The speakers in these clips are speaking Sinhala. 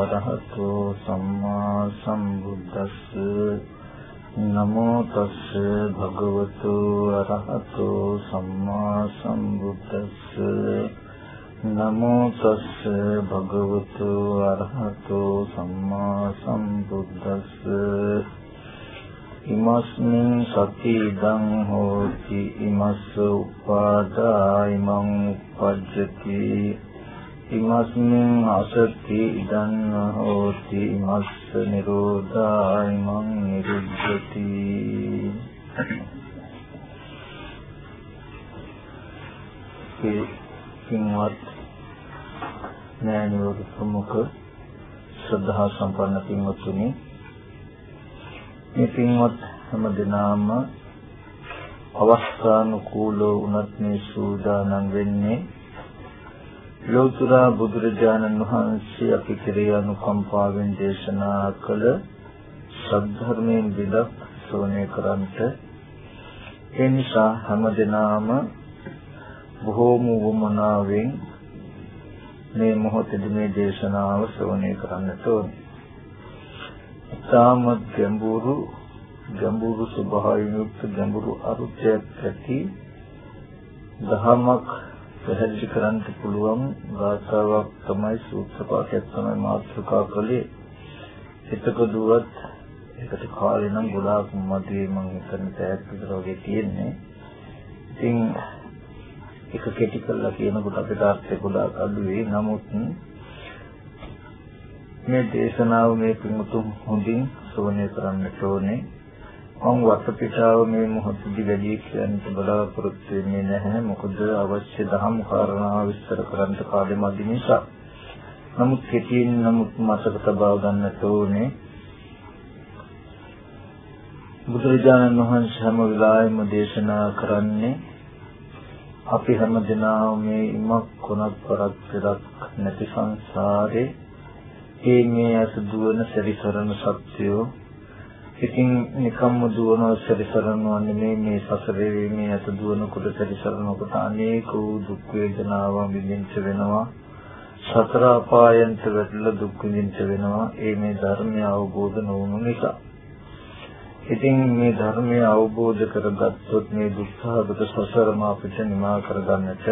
අරහතෝ සම්මා සම්බුද්දස්ස නමෝ තස්ස භගවතු අරහතෝ සම්මා සම්බුද්දස්ස නමෝ තස්ස භගවතු අරහතෝ සම්මා සම්බුද්දස්ස ඉමස්මින් සති ඉදං හෝති ඉමස්ස උපාදා ඉමං උපජ්ජති ඉමස්මින් අසති ඉදං හෝති ඉමස්ස නිරෝධා ඉමං නිරුද්ධති. පින්වත් නෑනියෝග ප්‍රමුඛ ශ්‍රද්ධා සම්පන්න පින්වත්නි මේ පින්වත් හැම දිනාම අවස්ථානුකූලව උනත් මේ සූදානම් වෙන්නේ ලෝතර බුදුරජාණන් වහන්සේ අපි කෙරෙහි අනුකම්පාවෙන් දේශනා කළ සද්ධර්මයෙන් විදක් ශ්‍රවණය කරන්ට ඒ නිසා හැම දිනාම බොහෝම වමනාවෙන් මේ මොහොතේදී මේ දේශනාව ශ්‍රවණය කරන්නට ඕනේ. තාම ගැඹුරු ගැඹුරු ස්වභාවයෙන් යුක්ත ගැඹුරු අරුත්යක් ඇති දහමක් පැහැදිලි කරන්න පුළුවන් භාෂාවක් තමයි සූත්‍ර පාඨයක් තමයි මාතෘකා කළේ. හිතක දුවත් ඒකට කාලේ නම් ගොඩාක් මදි මම හිතන තෑග් විතර වගේ තියෙන්නේ. ඉතින් එක කෙටි කරලා කියනකොට අපිට අර්ථය ගොඩාක් අඩුවේ. නමුත් මේ දේශනාව මේ පිමුතුන් හොඳින් ශ්‍රවණය කරන්නට ඕනේ. මම වටපිටාව මේ මොහොතදී වැඩි කියන්න බලාපොරොත්තු වෙන්නේ නැහැ. මොකද අවශ්‍ය දහම් කාරණා විස්තර කරන්න කාලෙ මදි නිසා. නමුත් කෙටියෙන් නමුත් මතක තබා ගන්නට ඕනේ. බුදුරජාණන් වහන්සේ හැම වෙලාවෙම දේශනා කරන්නේ අපි හැම දිනම මේ ඉමක් කොනක් කරක් පෙරක් නැති සංසාරේ ඒ මේ අස දුවන සැරිසරන සත්‍යෝ ඉතින් නිකම්ම දුවන සැරිසරනවා නෙමෙයි මේ සසරේ මේ අස දුවන කොට සැරිසරනකොට අනේක වූ දුක් වේදනාවන් විඳින්න වෙනවා. සතර අපායන්ට වැටලා දුක් විඳින්න වෙනවා. ඒ මේ ධර්මය අවබෝධ නොවුණු නිසා. ඉතින් මේ ධර්මය අවබෝධ කරගත්තොත් මේ දුක්ඛාගත සසරම අපිට නිමා කරගන්නට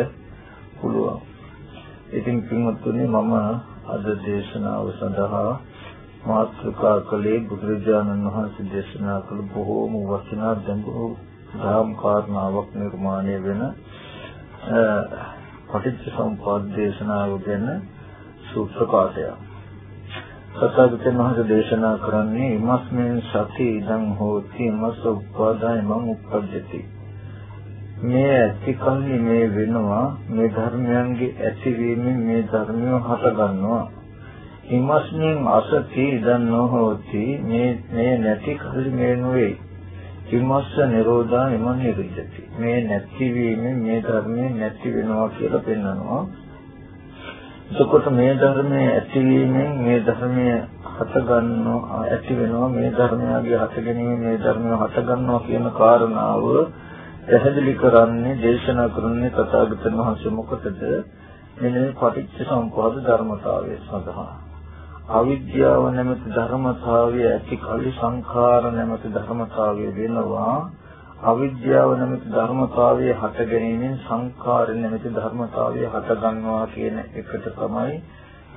පුළුවන්. ඉතින් පින්වත්නි මම අද දේශනාව සඳහා මාතෘකා කළේ බුදුරජාණන් වහන්සේ දේශනා කළ බොහෝම වටිනා ගැඹුරු ධර්ම කාරණාවක් නිර්මාණය වෙන පටිච්චසමුප්පාද දේශනාව ගැන සූත්‍ර පාඨයක්. සත්‍යගතයන් වහන්සේ දේශනා කරන්නේ ඉමස්මෙන් සති ඉදං හෝති ඉමස් උප්පාදාය මං උප්පජ්ජති මේ ඇතිකල්ලි මේ වෙනවා මේ ධර්මයන්ගේ ඇතිවීමෙන් මේ ධර්මය හට ගන්නවා ඉමස්මින් අසති ඉදං නොහෝති. මේ මේ නැති කල්ලි මේ නොවේ ඉමස්ස නිරෝධා ඉමන් නිරුද්ධති මේ නැතිවීමෙන් මේ ධර්මය නැති වෙනවා කියලා පෙන්වනවා. එතකොට මේ ධර්මයේ ඇතිවීමෙන් මේ ධර්මයේ හට ගන්නවා ඇති වෙනවා. මේ ධර්මයගේ හට ගැනීම මේ ධර්මය හට ගන්නවා කියන කාරණාව පැහැදිලි කරන්නේ දේශනා කරන්නේ තථාගතයන් වහන්සේ මොකටද? මෙන්න මේ පටිච්ච සම්පදාය ධර්මතාවය සඳහා. අවිද්‍යාව නැමැති ධර්මතාවය ඇති කලි සංඛාර නැමැති ධර්මතාවය වෙනවා. අවිද්‍යාව නැමැති ධර්මතාවයේ හට ගැනීමෙන් සංඛාර නැමැති ධර්මතාවයේ හට ගන්නවා කියන එකට තමයි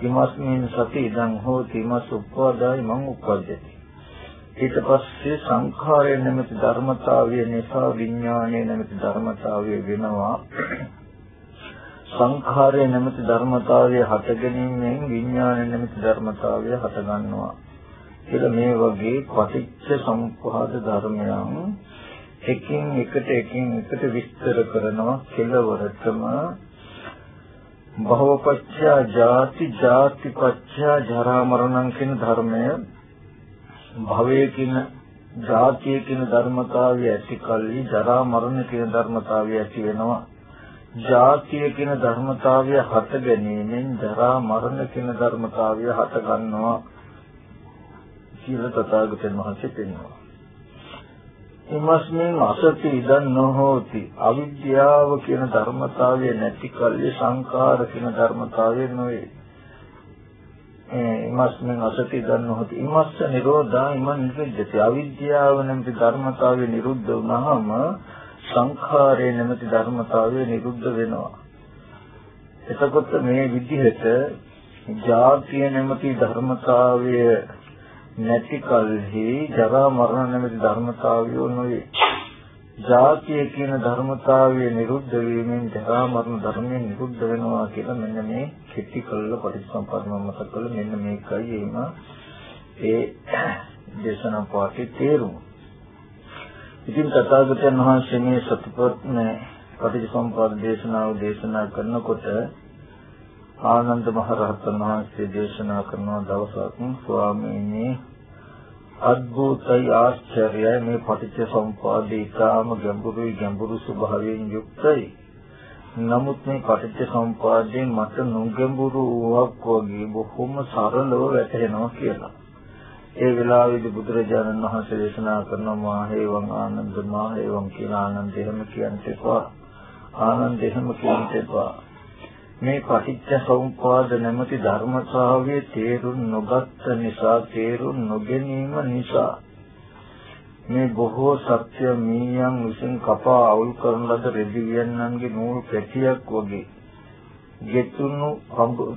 ඉමස්මින් සති ඉදං හෝති ඉමස් උප්පාදායි මං උප්පජ්ජති. ඊට පස්සේ සංඛාරය නැමැති ධර්මතාවය නිසා විඥානය නැමැති ධර්මතාවය වෙනවා. සංඛාරය නැමැති ධර්මතාවය හට ගැනීමෙන් විඥානය නැමැති ධර්මතාවය හට ගන්නවා. කියලා මේ වගේ පටිච්ච සමුප්පාද ධර්මයන් එකින් එකට එකින් එකට විස්තර කරනවා කෙලවරටම. භවපච්චා ජාති ජාතිපච්චා ජරා මරණං කියන ධර්මය භවයේ කියන ජාතිය කියන ධර්මතාවය ඇති කල්ලි ජරා මරණ කියන ධර්මතාවය ඇති වෙනවා. ජාතිය කියන ධර්මතාවය හට ගැනීමෙන් ජරා මරණ කියන ධර්මතාවය හට ගන්නවා කියලා තථාගතයන් වහන්සේ පෙන්වනවා. ඉමස්මින් අසති ඉදන් නොහෝති. අවිද්‍යාව කියන ධර්මතාවය නැති කල්ලි සංකාර කියන ධර්මතාවය නොවේ. ඉමස්මෙන් අසති දන්නොත් ඉමස්ස නිරෝධා ඉමන් නිරුද්ධති. අවිද්‍යාව නැමැති ධර්මතාවය නිරුද්ධ වුණාම සංඛාරය නැමැති ධර්මතාවය නිරුද්ධ වෙනවා එතකොට මේ විදිහට ජාතිය නැමැති ධර්මතාවය නැති කලෙහි ජරා මරණ නැමැති ධර්මතාවය නොවේ ජාතිය කියන ධර්මතාවය නිරුද්ධ වීමෙන් ජරා මරණ ධර්මයෙන් නිරුද්ධ වෙනවා කියලා මෙන්න මේ කෙටි කළ පටිච්චසමුප්පාදම මතක කළ මෙන්න මේකයි එම ඒ දේශනා පාඨයේ තේරුම. ඉතින් තථාගතයන් වහන්සේ මේ සතිපට්ඨාන පටිච්චසමුප්පාද දේශනාව දේශනා කරනකොට ආනන්ද මහ රහතන් වහන්සේ දේශනා කරන දවසක් ස්වාමීනි අද්භූතයි ආශ්චර්යයි මේ පටිච්ච සමුප්පාදේ ඊටාම ගැඹුරුයි ගැඹුරු ස්වභාවයෙන් යුක්තයි. නමුත් මේ පටිච්ච සමුප්පාදයෙන් මට නොගැඹුරු වූවක් වගේ බොහොම සරලව වැටහෙනවා කියලා. ඒ වෙලාවේදී බුදුරජාණන් වහන්සේ දේශනා කරන මාහේවං ආනන්ද මාහේවං කියලා ආනන්ද එහෙම කියන්න එපා. ආනන්ද එහෙම කියන්න එපා. මේ පටිච්ච සමුප්පාද නැමැති ධර්මතාවයේ තේරුම් නොගත් නිසා තේරුම් නොගැනීම නිසා මේ බොහෝ සත්‍ය මීයන් විසින් කපා අවුල් කරන ලද රෙදි වියන්නන්ගේ නූල් පැටියක් වගේ ගෙතුණු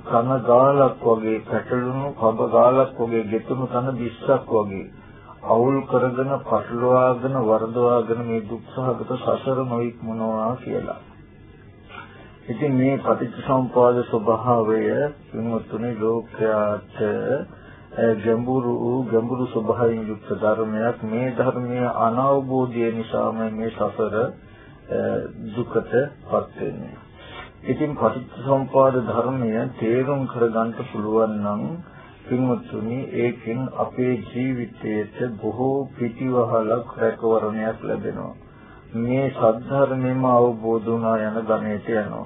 කන ගාලක් වගේ පැටළුණු කබ ගාලක් වගේ ගෙතුණු කන දිස්සක් වගේ අවුල් කරගෙන පටලවාගෙන වරදවාගෙන මේ දුක්සහගත සසර නොඉක්මනවා කියලා ඉතින් මේ පටිච්චසමුපාද ස්වභාවය විමුක්තුනේ ලෝකයාට ගැඹුරු ගැඹුරු ස්වභාවයෙන් යුක්ත ධර්මයක් මේ ධර්මයේ අනවබෝධය නිසාම මේ සසර දුකටපත් වෙන්නේ. ඉතින් පටිච්චසමුපාද ධර්මය තේරුම් කරගන්න පුළුවන් නම් පින්වත්නි ඒකෙන් අපේ ජීවිතයට බොහෝ පිටිවහලක් රැකවරණයක් ලැබෙනවා. මේ සද්ධර්මෙම අවබෝධ වුණා යන ගණයට යනවා.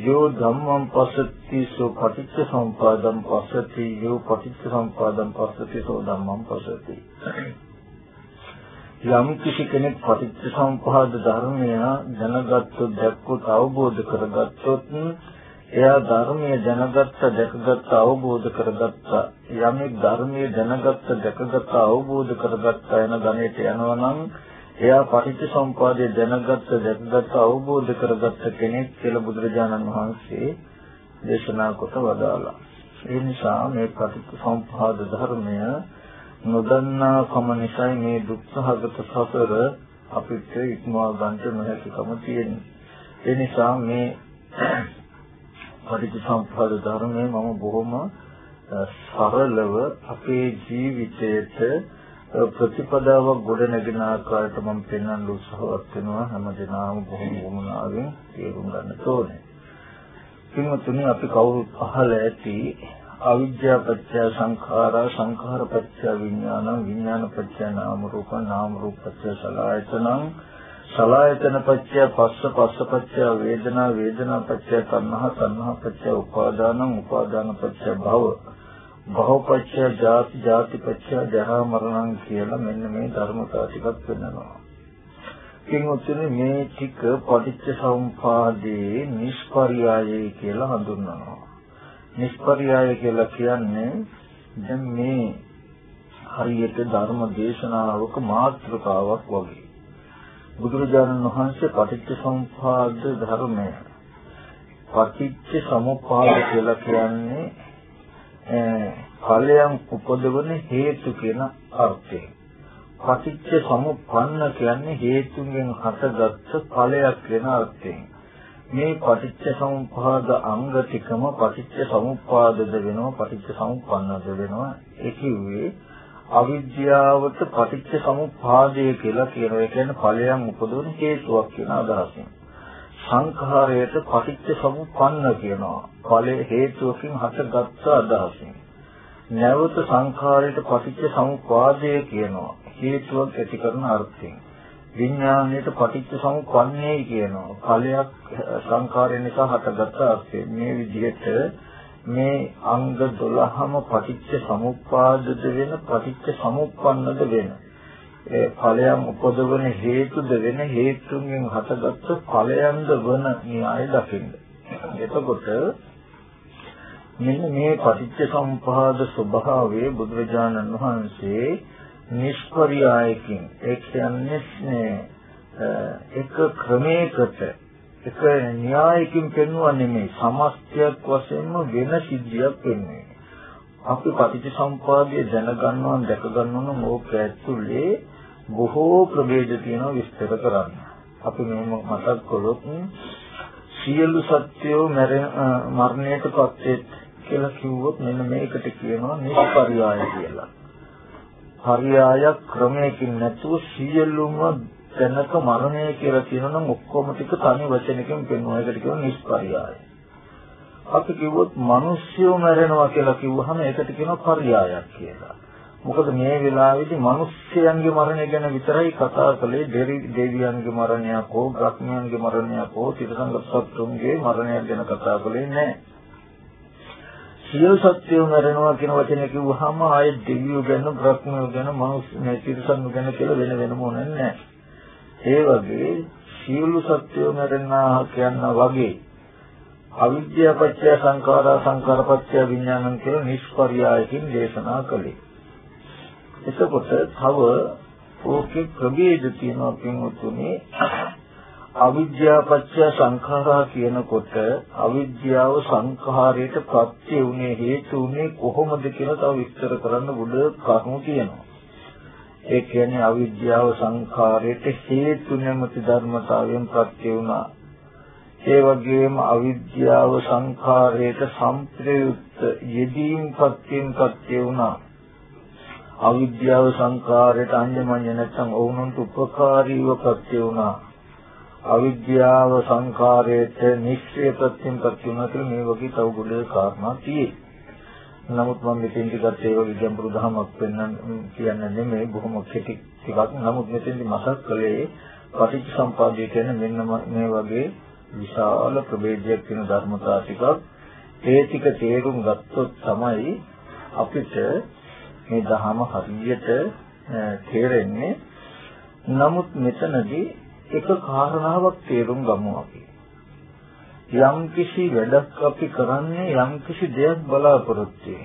යෝ ධම්මං පස්සති සෝ පටිච්ච සම්පාදං පස්සති යෝ පටිච්ච සම්පාදං පස්සති සෝ ධම්මං පස්සති යම් කිසි කෙනෙක් පටිච්ච සම්පාද ධර්මය දැනගත්තොත් දැක්කොත් අවබෝධ කරගත්තොත් එයා ධර්මයේ දැනගත්ත දැකගත්ත අවබෝධ කරගත්ත යමෙක් ධර්මයේ දැනගත්ත දැකගත්ත අවබෝධ කරගත්ත යන ගණයට යනවා නම් එයා පටිච්චසමුපාදය දැනගත්ත දැකගත්ත අවබෝධ කරගත්ත කෙනෙක් කියලා බුදුරජාණන් වහන්සේ දේශනා කොට වදාළා. ඒ නිසා මේ පටිච්චසමුපාද ධර්මය නොදන්නා කම නිසා මේ දුක්ඛගත සසර අපිට ඉක්මවා ගන්න නොහැකිකම තියෙනවා. ඒ නිසා මේ පටිච්චසමුපාද ධර්මය මම බොහොම සරලව අපේ ජීවිතයට ප්‍රතිපදාවක් ගොඩ නැගෙන ආකාරයට මම පෙන්වන්න උත්සාහවත් වෙනවා හැමදෙනාම බොහොම වුණාවෙන් තේරුම් ගන්න ඕනේ. කිමුතුනි අපි කවුරුත් අහලා ඇති අවිද්‍යා පත්‍ය සංඛාරා සංඛාර පත්‍ය විඥාන විඥාන පත්‍ය නාම රූප නාම රූප පත්‍ය සලආයතනං සලආයතන පත්‍ය පස්ස පස්ස පත්‍ය වේදනා වේදනා පත්‍ය තණ්හා තණ්හා පත්‍ය උපාදානං උපාදාන පත්‍ය භව භවපච්චය ජාති ජාතිපච්චය ජරා මරණං කියලා මෙන්න මේ ධර්මතා ටිකක් වෙනවා. කිංඋත්තරේ මේ ටික පටිච්ච සමුපාදේ නිෂ්පර්යායයි කියලා හඳුන්වනවා. නිෂ්පර්යාය කියලා කියන්නේ දැන් මේ හරියට ධර්ම දේශනාවක මාතෘකාවක් වගේ. බුදුරජාණන් වහන්සේ පටිච්ච සමුපාද ධර්මය පටිච්ච සමුපාද කියලා කියන්නේ ඵලයන් උපදවන හේතු කියන අර්ථයෙන්. පටිච්ච සමුප්පන්න කියන්නේ හේතුන්ගෙන් හටගත්තු ඵලයක් කියන අර්ථයෙන්. මේ පටිච්ච සමුප්පාද අංග ටිකම පටිච්ච සමුප්පාදද වෙනවා පටිච්ච සමුප්පන්නද වෙනවා ඒ කිව්වේ අවිද්‍යාවට පටිච්ච සමුප්පාදය කියලා කියනවා. ඒ කියන්නේ ඵලයන් උපදවන හේතුවක් කියන අදහසින්. සංඛාරයට පටිච්ච සමුප්පන්න කියනවා. ඵලයේ හේතුවකින් හටගත් අදහසින්. නැවත සංඛාරයට පටිච්ච සමුප්පාදය කියනවා. හේතුවක් ඇති කරන අර්ථයෙන්. විඥාණයට පටිච්ච සමුප්පන්නේ කියනවා. ඵලයක් සංඛාරය නිසා හටගත් අර්ථයෙන්. මේ විදිහට මේ අංග 12ම පටිච්ච සමුප්පාදද වෙන පටිච්ච සමුප්පන්නද වෙන. ඒ ඵලයන් උපදවන හේතුද වෙන හේතුන්ගෙන් හටගත් ඵලයන්ද වන න්‍යාය දකින්න. එතකොට මෙන්න මේ පටිච්ච සම්පදාය ස්වභාවයේ බුදුරජාණන් වහන්සේ නිෂ්පරියායකින් ඒ කියන්නේ එක ක්‍රමයකට එක න්‍යායකින් පෙන්වන්නේ නෙමෙයි සමස්තයක් වශයෙන්ම වෙන සිද්ධියක් වෙන්නේ. අපි පටිච්චසමුපාදය දැනගන්නවා දැක ගන්නවා නම් ඕක ඇතුලේ බොහෝ ප්‍රභේද තියෙනවා විස්තර කරන්න. අපි මේක මතක් කළොත් සියලු සත්‍යෝ මරණයටපත් වෙත් කියලා කිව්වොත් මෙන්න මේකට කියනවා නිෂ්පරියාය කියලා. පරියාය ක්‍රමයකින් නැතුව සියලුම තැනක මරණය කියලා කියනනම් ඔක්කොම ටික තනි වචනකින් පෙන්වනවා. ඒකට කියනවා නිෂ්පරියාය. අපි කිව්වොත් මිනිස්සුયો මැරෙනවා කියලා කිව්වහම ඒකට කියනවා පරියායක් කියලා. මොකද මේ වෙලාවේදී මිනිස්යන්ගේ මරණය ගැන විතරයි කතා කළේ දෙවියන්ගේ මරණයක් හෝ බ්‍රහ්මයන්ගේ මරණයක් හෝ තිරසංගත සත්තුන්ගේ මරණයක් ගැන කතා කළේ නැහැ. සියලු සත්‍යෝ මරණවා කියන වචනේ කිව්වහම ආයේ දෙවියෝ ගැන බ්‍රහ්මයෝ ගැන මිනිස්සු තිරසංග ගැන කියලා වෙන වෙනම ඕනේ නැහැ. ඒ වගේ සියලු සත්‍යෝ මරණා කියන වගේ අවිද්‍යාව පත්‍ය සංඛාරා සංඛාර පත්‍ය විඥානං කියලා නිෂ්පර්යායකින් දේශනා කළේ. එතකොට තව ඕකේ ප්‍රභේද තියෙනවා පින්වතුනි අවිද්‍යාව පත්‍ය සංඛාරා කියනකොට අවිද්‍යාව සංඛාරයට ප්‍රත්‍ය උනේ හේතු උනේ කොහොමද කියලා තව විස්තර කරන්න බුද කරුණු තියෙනවා. ඒ කියන්නේ අවිද්‍යාව සංඛාරයට හේතු නැමැති ධර්මතාවයෙන් ප්‍රත්‍ය වුණා. ඒ වගේම අවිද්‍යාව සංඛාරයට සම්ප්‍රයුක්ත යෙදීම් ප්‍රත්‍යයෙන් ප්‍රත්‍ය වුණා. අවිද්‍යාව සංඛාරයට අඤ්ඤමඤ්ඤ නැත්නම් ඕනොන්ට උපකාරීව ප්‍රත්‍ය වුණා. අවිද්‍යාව සංඛාරයට නිශ්චය ප්‍රත්‍යයෙන් ප්‍රත්‍ය වුණා කියලා මේ වගේ තව ගොඩේ කාරණා තියෙයි. නමුත් මම මෙතෙන්දි ගත්ත ඒ වගේ ගැඹුරු ධමයක් පෙන්වන්න කියන්නේ නෙමෙයි බොහොම කෙටි ටිකක්. නමුත් මෙතෙන්දි මතක් කළේ පටිච්චසම්පාදයේ කියන මෙන්න මේ වගේ විශාල ප්‍රභේදයක් වෙන ධර්මතා ටිකක්. ඒ ටික තේරුම් ගත්තොත් තමයි අපිට මේ ධහම හරියට තේරෙන්නේ. නමුත් මෙතනදී එක කාරණාවක් තේරුම් ගමු අපි. යම් කිසි වැඩක් අපි කරන්නේ යම් කිසි දෙයක් බලාපොරොත්තු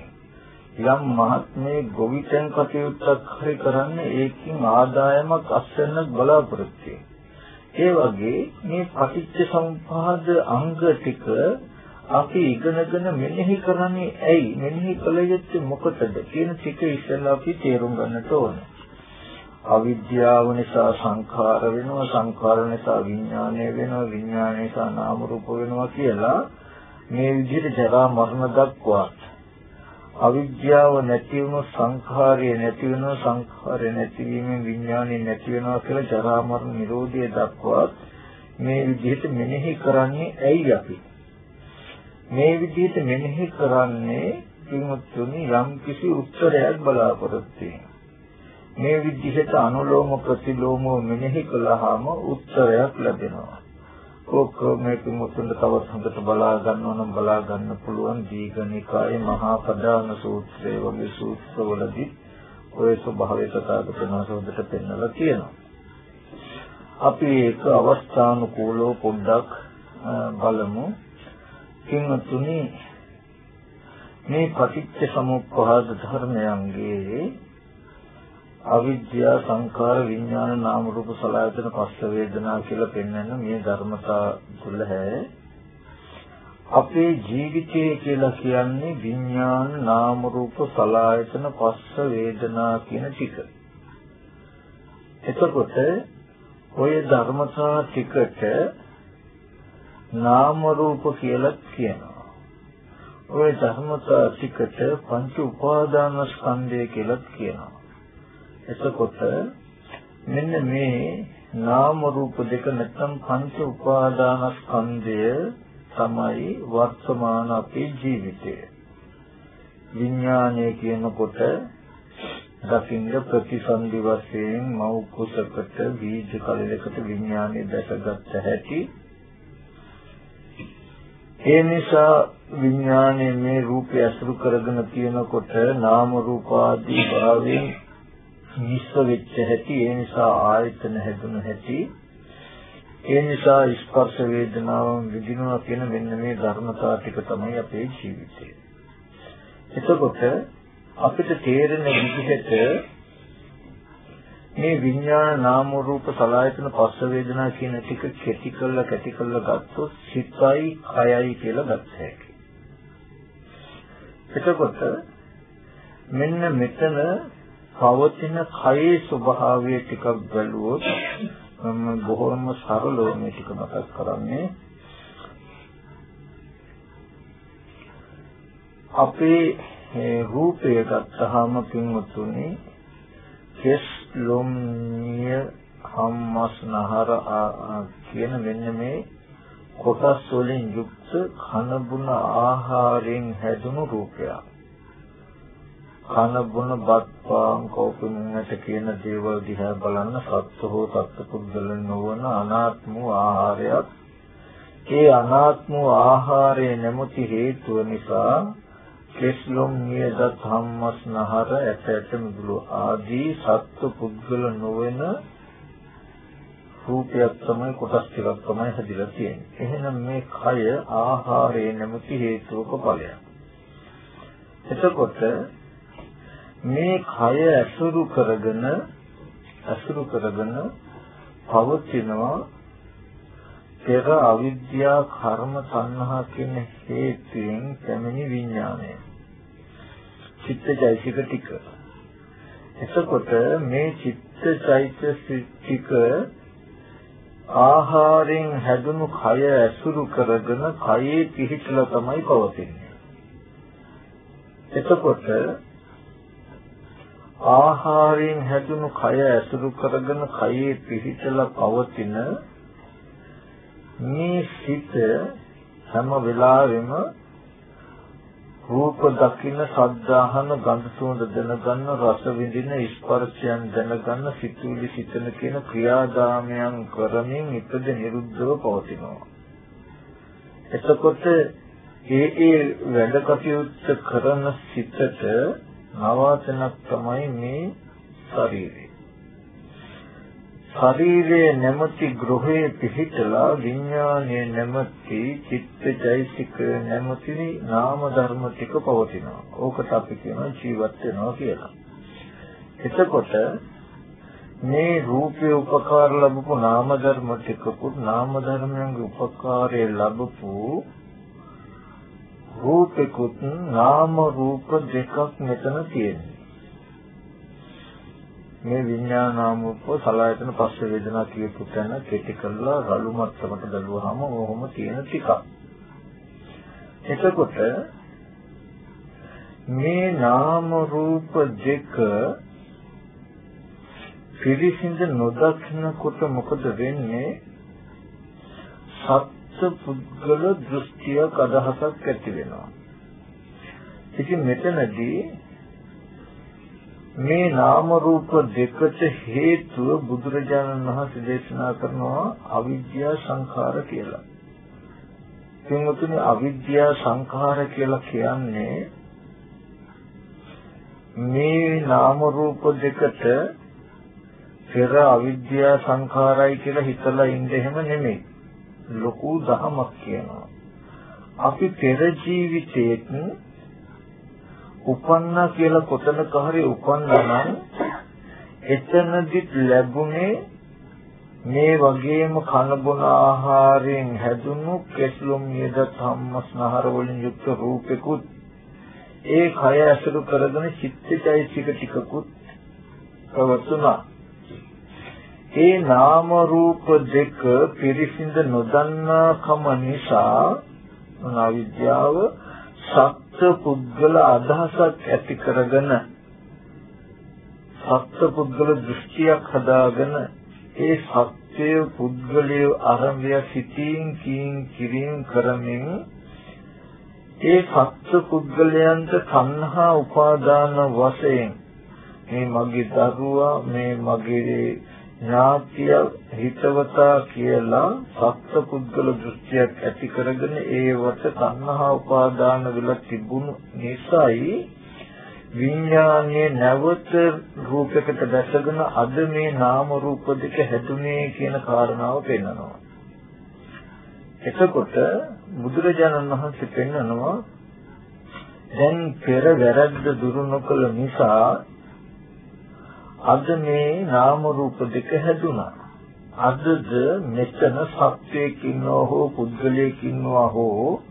යම් මහත්මේ ගොවිතැන් කටයුත්තක් හරි කරන්නේ ඒකින් ආදායමක් අස්වැන්නක් බලාපොරොත්තු ඒ වගේ මේ පටිච්ච සමුප්පාද අංග ටික අපි ඉගෙනගෙන මෙනෙහි කරන්නේ ඇයි? මෙනෙහි කළ යුත්තේ මොකටද කියන ටික ඉස්සෙල්ලා අපි තේරුම් ගන්නට ඕනේ. අවිද්‍යාව නිසා සංඛාර වෙනවා සංඛාර නිසා විඥානය වෙනවා විඥාන නිසා නාම රූප වෙනවා කියලා මේ විදිහට ජරා මරණ දක්වා අවිද්‍යාව නැති වුණු සංඛාරය නැති වෙනවා සංඛාරය නැතිවීමෙන් විඥානය නැති වෙනවා කියලා ජරා මරණ නිරෝධය දක්වා මේ විදිහට මෙනෙහි කරන්නේ ඇයි අපි? මේ විදිහට මෙනෙහි කරන්නේ කිමුතුනි යම් කිසි උත්තරයක් බලාපොරොත්තු වෙනවා. මේ විදිහට අනුලෝම ප්‍රතිලෝම මෙනෙහි කළාම උත්තරයක් ලැබෙනවා. ඕක මේක මුතුන්ට තවත් හොඳට බලා ගන්නවා නම් බලා ගන්න පුළුවන් දීඝනිකායේ මහා ප්‍රධාන සූත්‍රය වගේ සූත්‍රවලදී ඔය ස්වභාවය තථාගතයන් වහන්සේ පෙන්වලා තියෙනවා. අපි ඒක අවස්ථානුකූලව පොඩ්ඩක් බලමු. කින්තුනි මේ පටිච්ච සමුප්පාද ධර්මයන්ගේ අවිද්‍යා සංඛාර විඥාන නාම රූප සලආයතන පස්ස වේදනා කියලා පෙන්වන මේ ධර්මතා තුල හැ අපේ ජීවිතය කියලා කියන්නේ විඥාන නාම රූප සලආයතන පස්ස වේදනා කියන ටික. එතකොට ඔය ධර්මතා ටිකට නාම රූප කියලා කියනවා. ඔය ධර්මතා ටිකට පංච උපාදාන ස්කන්ධය කියලා කියනවා. එතකොට මෙන්න මේ නාම රූප දෙක නැත්නම් පංච උපාදානස්කන්ධය තමයි වර්තමාන අපේ ජීවිතය. විඥානය කියනකොට දකින්න ප්‍රතිසන්දි වශයෙන් මව් කුසකට බීජ කලයකට විඥානය දැකගත් හැටි ඒ නිසා විඥානයේ මේ රූපය අසුරු කරගෙන තියෙනකොට නාම රූප ආදී භාවයෙන් මිශ්‍ර වෙච්ච හැටි ඒ නිසා ආයතන හැදුණු හැටි ඒ නිසා ස්පර්ශ වේදනාවන් විඳිනවා කියන මෙන්න මේ ධර්මතා ටික තමයි අපේ ජීවිතය. එතකොට අපිට තේරෙන විදිහට මේ විඥාන නාම රූප සලආයතන පස්ස වේදනා කියන ටික කෙටි කළා කැටි කළා ගත්තොත් සිතයි කයයි කියලා ගත්ත හැකි. එතකොට මෙන්න මෙතන පවතින කයේ ස්වභාවය ටිකක් බැලුවොත් මම බොහොම සරලව මේ ටික මතක් කරන්නේ අපේ රූපය ගත්තාම පින්වතුනි කෙස් ලොම් නිය හම්මස් නහර කියන මෙන්න මේ කොටස් වලින් යුක්ත කන බුන ආහාරයෙන් හැදුණු රූපයක්. කන බුන බත් පාන් කෝපින්නට කියන දේවල් දිහා බලන්න සත්ව හෝ සත්පුද්ගල නොවන අනාත්ම ආහාරයක්. ඒ අනාත්ම ආහාරයේ නැමැති හේතුව නිසා කෙස්ලොම් නියදත් හම්මස් නහර ඇට ඇට මිදුළු ආදී සත්ව පුද්ගල නොවන රූපයක් තමයි කොටස් ටිකක් තමයි හැදිලා තියෙන්නේ. එහෙනම් මේ කය ආහාරයේ නැමැති හේතුක ඵලයක්. එතකොට මේ කය ඇසුරු කරගෙන ඇසුරු කරගෙන පවතිනවා පෙර අවිද්‍යා කර්ම සංහා කියන හේතුයෙන් පැමිණි විඥානය. චිත්තචෛතසික ටික. එතකොට මේ චිත්තචෛතසික ආහාරයෙන් හැදුණු කය ඇසුරු කරගෙන කයේ පිහිටලා තමයි පවතින්නේ. එතකොට ආහාරයෙන් හැදුණු කය ඇසුරු කරගෙන කයේ පිහිටලා පවතින මේ සිත හැම වෙලාවෙම රූප දකින්න සද්ධාහන ගන්ධ සුවඳ දැනගන්න රස විඳින ස්පර්ශයන් දැනගන්න සිතුවිලි සිතන කියන ක්‍රියාදාමයන් කරමින් ඉපද නිරුද්ධව පවතිනවා. එතකොට ඒ ඒ වැඩ කටයුත්ත කරන සිතට නවාතනක් තමයි මේ ශරීරය ශරීරයේ නැමැති ගෘහයේ පිහිටලා විඥානයේ නැමැති චිත්තචෛසික නැමැති නාම ධර්ම ටික පවතිනවා. ඕකට අපි කියනවා ජීවත් වෙනවා කියලා. එතකොට මේ රූපේ උපකාර ලැබපු නාම ධර්ම ටිකකුත් නාම ධර්මයන්ගේ උපකාරය ලැබපු රූපෙකුත් නාම රූප දෙකක් මෙතන තියෙනවා. මේ විඥානාමූප සලආයතන පස්ස වේදනා කියපු තැන කෙටි කරලා රළු මට්ටමට දළුවාම ඕහොම තියෙන ටිකක්. එතකොට මේ නාම රූප දෙක පිරිසිඳ නොදක්නකොට මොකද වෙන්නේ? සත්‍ය පුද්ගල දෘෂ්ටියක් අදහසක් ඇති වෙනවා. ඉතින් මෙතනදී මේ නාම රූප දෙකට හේතුව බුදුරජාණන් වහන්සේ දේශනා කරනවා අවිද්‍යා සංඛාර කියලා. එතනතුනේ අවිද්‍යා සංඛාර කියලා කියන්නේ මේ නාම රූප දෙකට පෙර අවිද්‍යා සංඛාරයි කියලා හිතලා ඉන්න එහෙම නෙමෙයි. ලොකු දහමක් කියනවා. අපි පෙර ජීවිතේත් උපන්නා කියලා කොතනක හරි උපන්නා නම් එතනදිත් ලැබුණේ මේ වගේම කන බොන ආහාරයෙන් හැදුණු කෙස්ලොම් නියද සම්මස්නහර වලින් යුක්ත රූපෙකුත් ඒ කය ඇසුරු කරගෙන චිත්තචෛසික ටිකකුත් ප්‍රවතුනා ඒ නාම රූප දෙක පිරිසිඳ නොදන්නා කම නිසා අවිද්‍යාව සත්‍ය පුද්ගල අදහසක් ඇති කරගෙන සත්‍ය පුද්ගල දෘෂ්ටියක් හදාගෙන ඒ සත්‍ය පුද්ගලය අරඹය සිටින් කීන් කිරින් කරමින් ඒ සත්‍ය පුද්ගලයන්ට සංහා උපාදාන වශයෙන් මේ මගේ දරුවා මේ මගේ ඥාතිය හිතවතා කියලා සත්පුද්ගල දෘෂ්ටියක් ඇති කරගෙන ඒවට තණ්හා උපාදාන වෙලා තිබුණු නිසායි විඥානයේ නැවත රූපයකට දැසගෙන අද මේ නාම රූප දෙක හැදුනේ කියන කාරණාව පෙන්වනවා. එතකොට බුදුරජාණන් වහන්සේ පෙන්වනවා දැන් පෙර වැරද්ද දුරු නොකළ නිසා අද මේ නාම රූප දෙක හැදුනා. අදද මෙතන සත්‍යයක් ඉන්නවා හෝ පුද්ගලයෙක් ඉන්නවා හෝ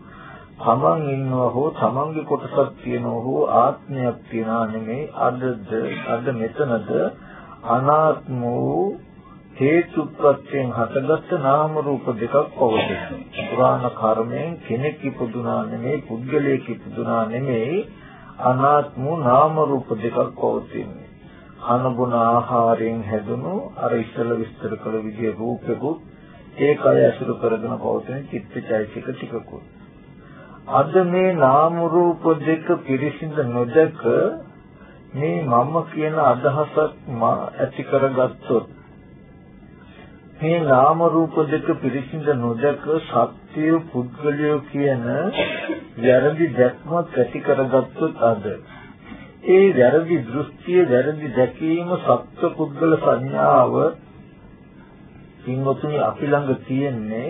තමන් ඉන්නවා හෝ තමන්ගේ කොටසක් තියෙනවා හෝ ආත්මයක් තියනා නෙමෙයි අදද අද මෙතනද අනාත්ම වූ හේතුප්‍රත්‍යයෙන් හටගත් නාම රූප දෙකක් පවතින. පුරාණ කර්මයෙන් කෙනෙක් ඉපදුනා නෙමෙයි පුද්ගලයෙක් ඉපදුනා නෙමෙයි අනාත්ම නාම රූප දෙකක් පවතින්නේ. අනබුන ආහාරයෙන් හැදුණු අර ඉස්සල විස්තර කළ විදිය රූපෙකුත් ඒකය ඇසුරු කරගෙන පවතින චිත්තචෛතසික ටිකකුත්. අද මේ නාම රූප දෙක පිරිසිඳ නොදක මේ මම කියන අදහසක් ඇති කරගත්තොත් මේ නාම රූප දෙක පිරිසිඳ නොදක සත්‍ය පුද්ගලය කියන වැරදි දැක්මක් ඇති කරගත්තොත් අද ඒ වැරදි දෘෂ්ටිය වැරදි දැකීම සත්‍ය පුද්ගල සංඥාව පින්වතුනි අපි ළඟ තියෙන්නේ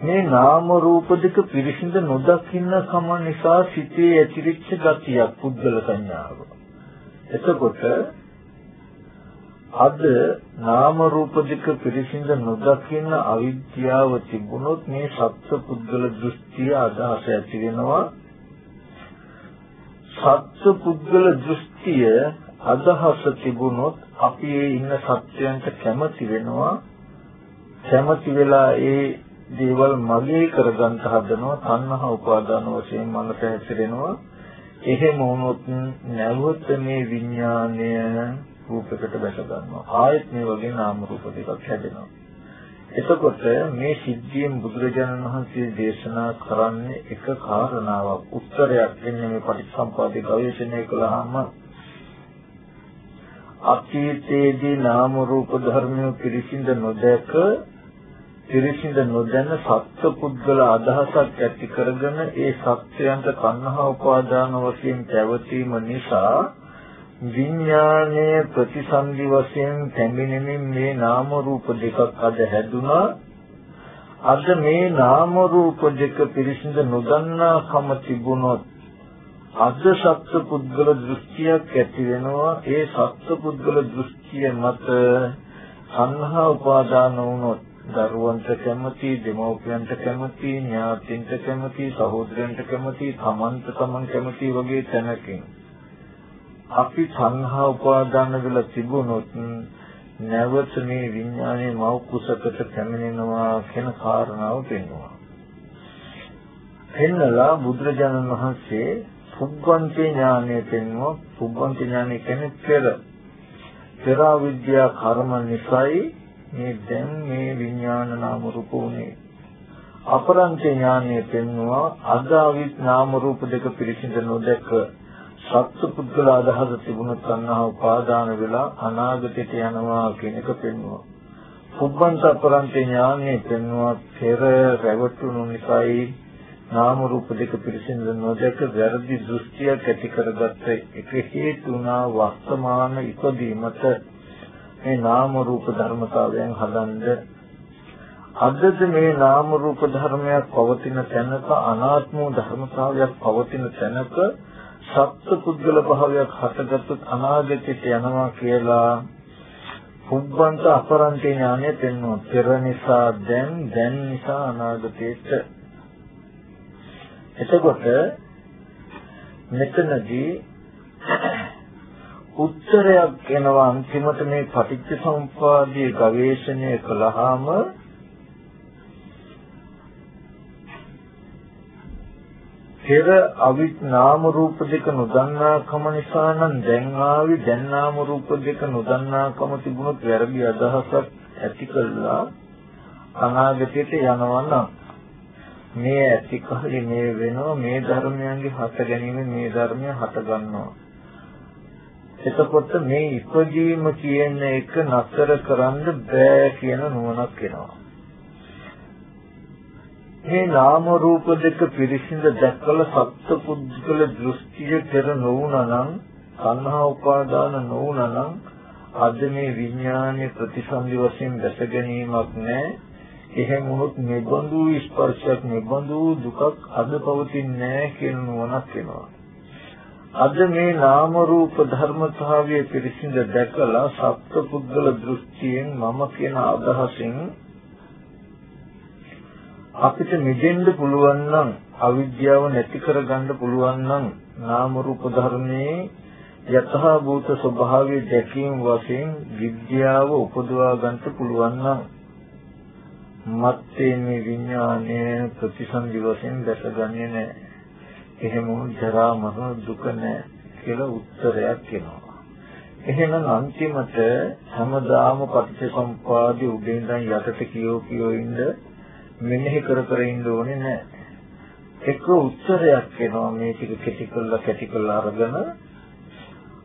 මේ නාම රූප දෙක පිරිසිඳ නොදකින්න කම නිසා සිතේ ඇතිරිච්ච ගතියක් පුද්ගල සංඥාව. එතකොට අද නාම රූප දෙක පිරිසිඳ නොදකින්න අවිද්‍යාව තිබුණොත් මේ සත්‍ය පුද්ගල දෘෂ්ටිය අදහස ඇති වෙනවා සත්‍ය පුද්ගල දෘෂ්ටිය අදහස තිබුණොත් අපි ඒ ඉන්න සත්‍යයන්ට කැමති වෙනවා. කැමති වෙලා ඒ දේවල් මගේ කරගන්න හදනවා තණ්හා උපාදාන වශයෙන් මනස හැසිරෙනවා එහෙම වුණොත් නැවත මේ විඥාණය රූපයකට බැස ගන්නවා. ආයෙත් මේ වගේ නාම රූප දෙකක් හැදෙනවා. එතකොට මේ සිද්ධියෙන් බුදුරජාණන් වහන්සේ දේශනා කරන්නේ එක කාරණාවක් උත්තරයක් දෙන්නේ මේ පටිච්චසම්පාදේ ගවේෂණය කළාම. අතීතයේදී නාම රූප ධර්මයේ පිරිසිඳ නොදක පිරිසිඳ නොදැන සත්‍ය පුද්ගල අදහසක් ඇති කරගෙන ඒ සත්‍යයන්ට කන්හා උපාදාන වශයෙන් පැවතීම නිසා විඥානයේ ප්‍රතිසන්දි වශයෙන් පැමිණෙමින් මේ නාම රූප දෙකක් අද හැදුනා. අද මේ නාම රූප දෙක පිරිසිදු නොදන්නා කම තිබුණොත් අද සත්‍ය පුද්ගල දෘෂ්ටියක් ඇති වෙනවා. ඒ සත්‍ය පුද්ගල දෘෂ්ටිය මත සංහා උපාදාන වුණොත් දරුවන්ට කැමති දෙමව්පියන්ට කැමති ඥාතින්ට කැමති සහෝදරයන්ට කැමති තමන්ට තමන් කැමති වගේ තැනකින් අපි සංහා උපාදාන වෙලා තිබුණොත් නැවත මේ විඥානයේ මව කුසකට පැමිණෙනවා කියන කාරණාව පෙන්වනවා. එන්නලා බුදුරජාණන් වහන්සේ පුබ්බන්ති ඥානය පෙන්වුවා. පුබ්බන්ති ඥානය කියන්නේ පෙර. පෙර විද්‍යා කර්ම නිසායි මේ දැන් මේ විඥාන නාම රූප උනේ. අපරන්ති ඥානය පෙන්වුවා. අද අවිත් නාම රූප දෙක පිරිසිදු නොදක සත්පුද්ගල අදහස තිබුණත් තණ්හා උපාදාන වෙලා අනාගතයට යනවා කියන එක පෙන්වනවා. පුබ්බන්ත අපරන්තේ ඥානෙ පෙන්වනවා පෙර රැවටුණු නිසායි නාම රූප දෙක පිරිසිදු නොදක වැරදි දෘෂ්ටියක් ඇති කරගත්ත එක හේතුණා වර්තමාන ඉපදීමට. මේ නාම රූප ධර්මතාවයන් හදන්න. අදද මේ නාම රූප ධර්මයක් පවතින තැනක අනාත්ම ධර්මතාවයක් පවතින තැනක සත්ත්ව පුද්ගල භාවයක් හටගත්තොත් අනාගතයට යනවා කියලා පුබ්බන්ත අපරන්තේ ඥානය පෙන්වනවා. පෙර නිසා දැන් දැන් නිසා අනාගතයට. එතකොට මෙතනදී උත්තරයක් එනවා අන්තිමට මේ පටිච්ච සමුප්පාදයේ ගවේෂණය කළාම පෙර අවිත් නාම රූප දෙක නොදන්නා කම නිසා නම් දැන් ආවි දැන් නාම රූප දෙක නොදන්නා කම තිබුණොත් වැරදි අදහසක් ඇති කළා. අනාගතයට යනවා නම් මේ ඇති කලේ මේ වෙනවා මේ ධර්මයන්ගේ හට ගැනීම මේ ධර්මය හට ගන්නවා. එතකොට මේ ඉපදීම කියන එක නතර කරන්න බෑ කියන නුවණක් එනවා. මේ නාම රූප දෙක පිරිසිඳ දැකලා සත්පුද්ගල දෘෂ්ටිය පෙර නොවුනනම් සංහා උපාදාන නොවුනනම් අද මේ විඥානයේ ප්‍රතිසන්දි වශයෙන් දැක ගැනීමක් නැහැ එහෙම වුණොත් නිබඳු ස්පර්ශයක් නිබඳු දුකක් අද පවතින්නේ නැහැ කියන නුවණක් වෙනවා. අද මේ නාම රූප ධර්මතාවයේ පිරිසිඳ දැකලා සත්පුද්ගල දෘෂ්ටියෙන් මම කියන අදහසින් අපිට මිදෙන්න පුළුවන් නම් අවිද්‍යාව නැති කරගන්න පුළුවන් නම් නාම රූප ධර්මයේ යථා භූත ස්වභාවය දැකීම වශයෙන් විද්‍යාව උපදවා ගන්න පුළුවන් නම් මත්තේ මේ විඥානය ප්‍රතිසන්දි වශයෙන් දැකගන්නේ නැහැ. එහෙම ජරා මරණ දුක නැහැ කියලා උත්තරයක් එනවා. එහෙනම් අන්තිමට හැමදාම පටිච්චසමුපාදයේ උඩින් ඉඳන් යටට කියෝ කියෝ ඉන්න මෙනෙහි කර කර ඉන්න ඕනේ නැහැ. එක උත්තරයක් එනවා මේ ටික කෙටි කළා කෙටි කළා අරගෙන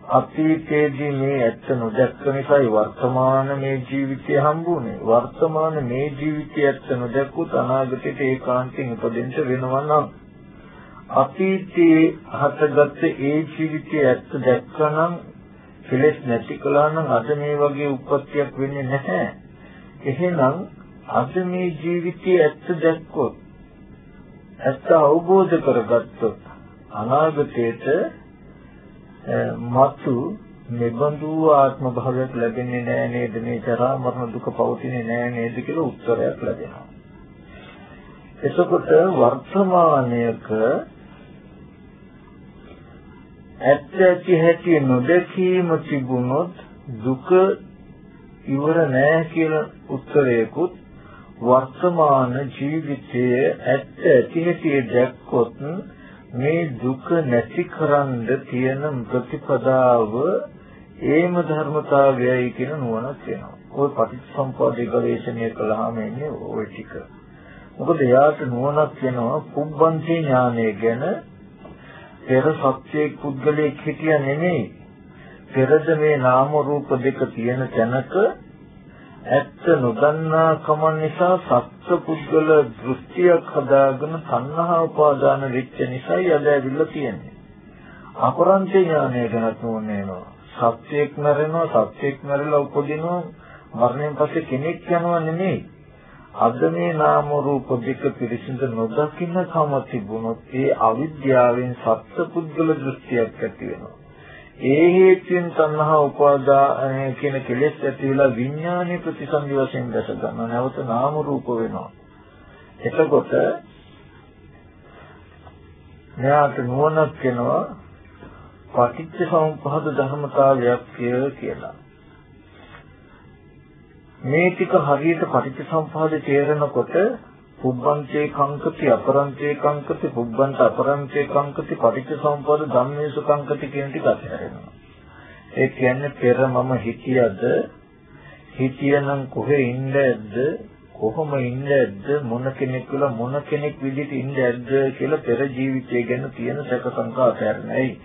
අතීතයේදී මේ ඇත්ත නොදැක්ක නිසායි වර්තමාන මේ ජීවිතය හම්බුනේ. වර්තමාන මේ ජීවිතය ඇත්ත නොදැක්කුත් අනාගතයට ඒකාන්තයෙන් උපදින්න වෙනවා නම් අතීතයේ හටගත්ත ඒ ජීවිතය ඇත්ත දැක්කනම් කෙලෙස් නැති කළා නම් අද මේ වගේ උප්පත්තියක් වෙන්නේ නැහැ. එහෙනම් අද මේ ජීවිතයේ ඇත්ත දැක්කොත් ඇත්ත අවබෝධ කරගත්තොත් අනාගතයට මතු නිබඳු ආත්ම භාවයක් ලැබෙන්නේ නැහැ නේද මේ ජරා මරණ දුක පවතින්නේ නැහැ නේද කියලා උත්තරයක් ලැබෙනවා. එතකොට වර්තමානයක ඇත්ත ඇති හැටි නොදැකීම තිබුණොත් දුක ඉවර නැහැ කියලා උත්තරයකුත් වර්තමාන ජීවිතයේ ඇත්ත ඇති හැටි දැක්කොත් මේ දුක නැතිකරන්න තියෙන ප්‍රතිපදාව ඒම ධර්මතාවයයි කියන නුවණක් වෙනවා. ওই පටිච්චසමුප්පාදේ ගවේෂණය කළාම එන්නේ ওই ටික. මොකද එයාට නුවණක් වෙනවා පුබ්බන්ති ඥානය ගැන පෙර සත්‍යයේ පුද්ගලයෙක් හිටියා නෙමෙයි. පෙරද මේ නාම රූප දෙක තියෙන තැනක ඇත්ත නොදන්නා කම නිසා සත්පුද්ගල දෘෂ්ටියක් හදාගෙන තණ්හා උපාදාන වෙච්ච නිසායි අද ඇවිල්ලා තියෙන්නේ. අපරන්තේ ඥානය ගැන තෝරනවා. සත්‍යයක් මැරෙනවා, සත්‍යයක් මැරෙලා උපදිනවා, මරණයෙන් පස්සේ කෙනෙක් යනවා නෙමෙයි. අද මේ නාම රූප දෙක පිරිසිදු නොදකින්න කම තිබුණොත් ඒ අවිද්‍යාවෙන් සත්පුද්ගල දෘෂ්ටියක් ඇති වෙනවා. ඒ හේතුයෙන් තණ්හා උපාදාන කියන කෙලෙස් ඇති වෙලා විඥානීය ප්‍රතිසන්දි වශයෙන් දැස ගන්නවා. නැවත නාම රූප වෙනවා. එතකොට මෙයාට නුවණක් වෙනවා පටිච්ච සමුප්පාද ධර්මතාවයක් කියලා. මේ ටික හරියට පටිච්ච සමුප්පාදේ තේරෙනකොට පුබ්බන්තේ කංකති අපරන්තේ කංකති පුබ්බන්ත අපරන්තේ කංකති පටිච්චසමුප්පාද ධම්මේසු කංකති කියන ටික අත්හැරෙනවා. ඒ කියන්නේ පෙර මම හිතියද හිතියනම් කොහෙ ඉන්නේද කොහොම ඉන්නේද මොන කෙනෙක් කියලා මොන කෙනෙක් විදිහට ඉන්නේද කියලා පෙර ජීවිතය ගැන තියෙන සැක සංකා අත්හැරෙනයි.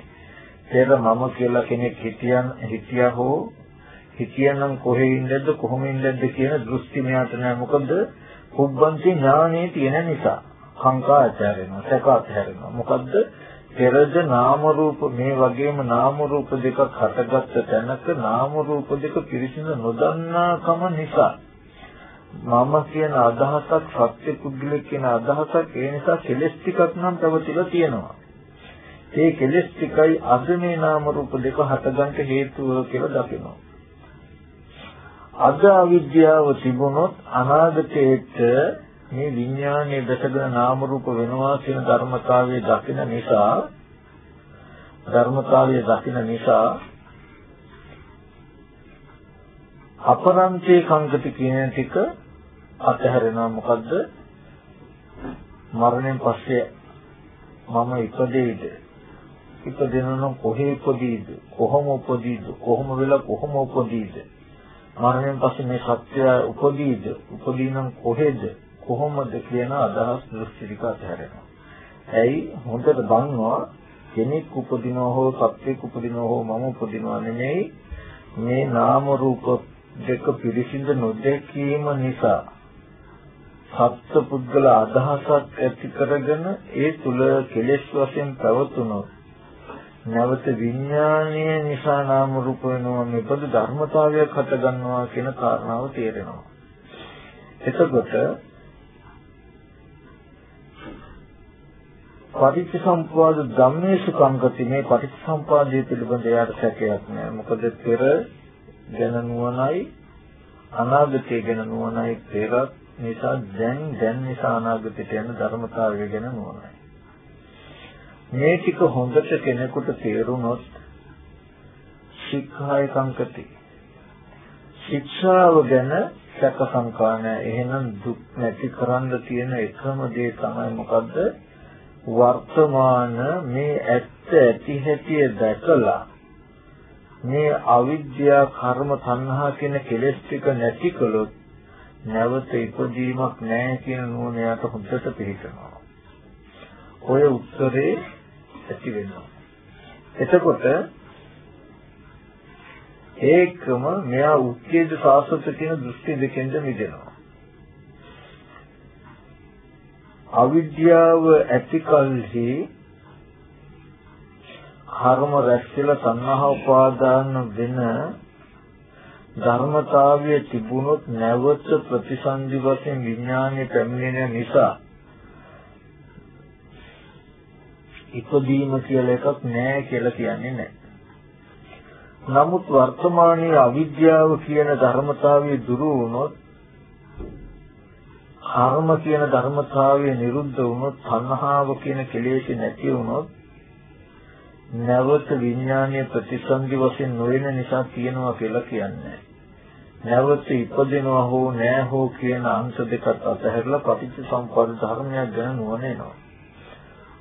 පෙර මම කියලා කෙනෙක් හිතියන් හිතියා හෝ හිතියනම් කොහෙ ඉන්නේද කොහොම ඉන්නේද කියන දෘෂ්ටි මෙයාට නෑ මොකද පුබ්බන්ති ඥානෙ තියෙන නිසා. සංකා ඇතහැරෙනවා සැක ඇතහැරෙනවා මොකද්ද? පෙරද නාම රූප මේ වගේම නාම රූප දෙකක් හටගත්ත තැනක නාම රූප දෙක පිරිසිදු නොදන්නාකම නිසා. මම කියන අදහසක් සත්‍ය පුද්ගලික කියන අදහසක් ඒ නිසා කෙලස් ටිකක් නම් තවතිලා තියෙනවා. ඒ කෙලස් ටිකයි අද මේ නාම රූප දෙක හටගන්න හේතුව කියලා දකිනවා. අද අවිද්‍යාව තිබුණොත් අනාගතයේට මේ විඥානයේ දැසගෙන නාම රූප වෙනවා කියන ධර්මතාවයේ දකින නිසා ධර්මතාවයේ දකින නිසා අපරන්තේ කංකති කියන ටික අතහැරෙනවා. මොකද්ද? මරණයෙන් පස්සේ මම ඉපදෙයිද? ඉපදෙනනම් කොහේ ඉපදීද කොහොම උපදීද කොහොම වෙලා කොහොම උපදීද මරණයෙන් පස්සේ මේ සත්‍ය උපදීද? උපදීනම් කොහෙද? කොහොමද කියන අදහස් දෘෂ්ටි ටික අතහැරෙනවා. ඇයි? හොඳට දන්නවා කෙනෙක් උපදිනවා හෝ සත්‍යයක් උපදිනවා හෝ මම උපදිනවා නෙමෙයි. මේ නාම රූප දෙක පිරිසිදු නොදැකීම නිසා සත්‍ය පුද්ගල අදහසක් ඇති කරගෙන ඒ තුල කෙලෙස් වශයෙන් පැවතුනොත් නැවත විඥානය නිසා නාම රූප වෙනවා මෙබඳු ධර්මතාවයක් හට ගන්නවා කියන කාරණාව තේරෙනවා. එතකොට පටිච්චසම්පාද ධම්මේසු කංගති මේ පටිච්චසම්පාදයේ පිළිබඳ යාට සැකයක් නෑ. මොකද පෙර දැන නුවණයි අනාගතය ගැන නුවණයි පෙරත් නිසා දැන් දැන් නිසා අනාගතයට යන ධර්මතාවය ගැන නුවණයි. මේ ටික හොඳට කෙනෙකුට තේරුනොත් ශික්ෂාය සංකති. ශික්ෂාව ගැන සැක සංකා නැහැ. එහෙනම් දුක් නැති කරන්න තියෙන එකම දේ තමයි මොකද්ද? වර්තමාන මේ ඇත්ත ඇති හැටි දැකලා මේ අවිද්‍යා කර්ම තණ්හා කියන කෙලෙස් ටික නැති කළොත් නැවත ඉපදීමක් නැහැ කියන නුවණ යාට හොඳට පිළිගන්නවා. ඔය උත්තරේ ඇති වෙනවා. එතකොට ඒකම මෙයා උච්ඡේද සාසත කියන දෘෂ්ටි දෙකෙන්ද මිදෙනවා. අවිද්‍යාව ඇති කලෙහි කර්ම රැස්කලා සංහා උපාදාන වෙන ධර්මතාවය තිබුණොත් නැවත ප්‍රතිසන්දි වශයෙන් විඥානය පැමිණෙන නිසා ඉපදීම කියලා එකක් නැහැ කියලා කියන්නේ නැහැ. නමුත් වර්තමානයේ අවිද්‍යාව කියන ධර්මතාවය දුරු වුණොත් කර්ම කියන ධර්මතාවය නිරුද්ධ වුණොත් සංහාව කියන කෙලෙස් නැති වුණොත් නැවත විඥානීය ප්‍රතිසන්දි වශයෙන් නොවන නිසා තියෙනවා කියලා කියන්නේ. නැවත ඉපදෙනවා හෝ නැහැ හෝ කියන අංශ දෙකත් අතහැරලා පටිච්ච සම්පදාය ධර්මයක් ගැන නුවණෙනවා.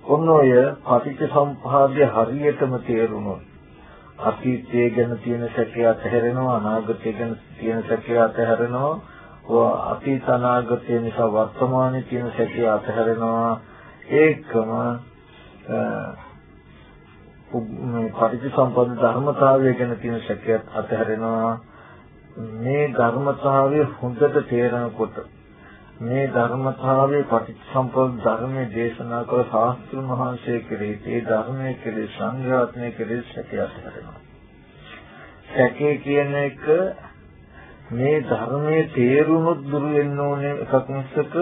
ඔන්න ඔය පටිච්ච සම්පදාය හරියටම තේරුණොත් අතීතයේ ගැන තියෙන සැකය අතහැරෙනවා අනාගතය ගැන තියෙන සැකය අතහැරෙනවා අතීත අනාගතය නිසා වර්තමානයේ තියෙන සැකය අතහැරෙනවා. ඒකම මේ පටිච්චසමුප්පාද ධර්මතාවය ගැන තියෙන සැකයත් අතහැරෙනවා. මේ ධර්මතාවය හොඳට තේරෙනකොට මේ ධර්මතාවයේ පටිච්චසමුප්පාද ධර්මයේ දේශනා කළ ශාස්ත්‍රඥ වහන්සේ කෙරෙහි ඒ ධර්මයේ කෙරෙහි සංඝරත්නයේ කෙරෙහි සැකය අතහැරෙනවා සැකේ කියන එක මේ ධර්මයේ තේරුනොත් දුරු වෙන්න ඕනේ එකක් මිසක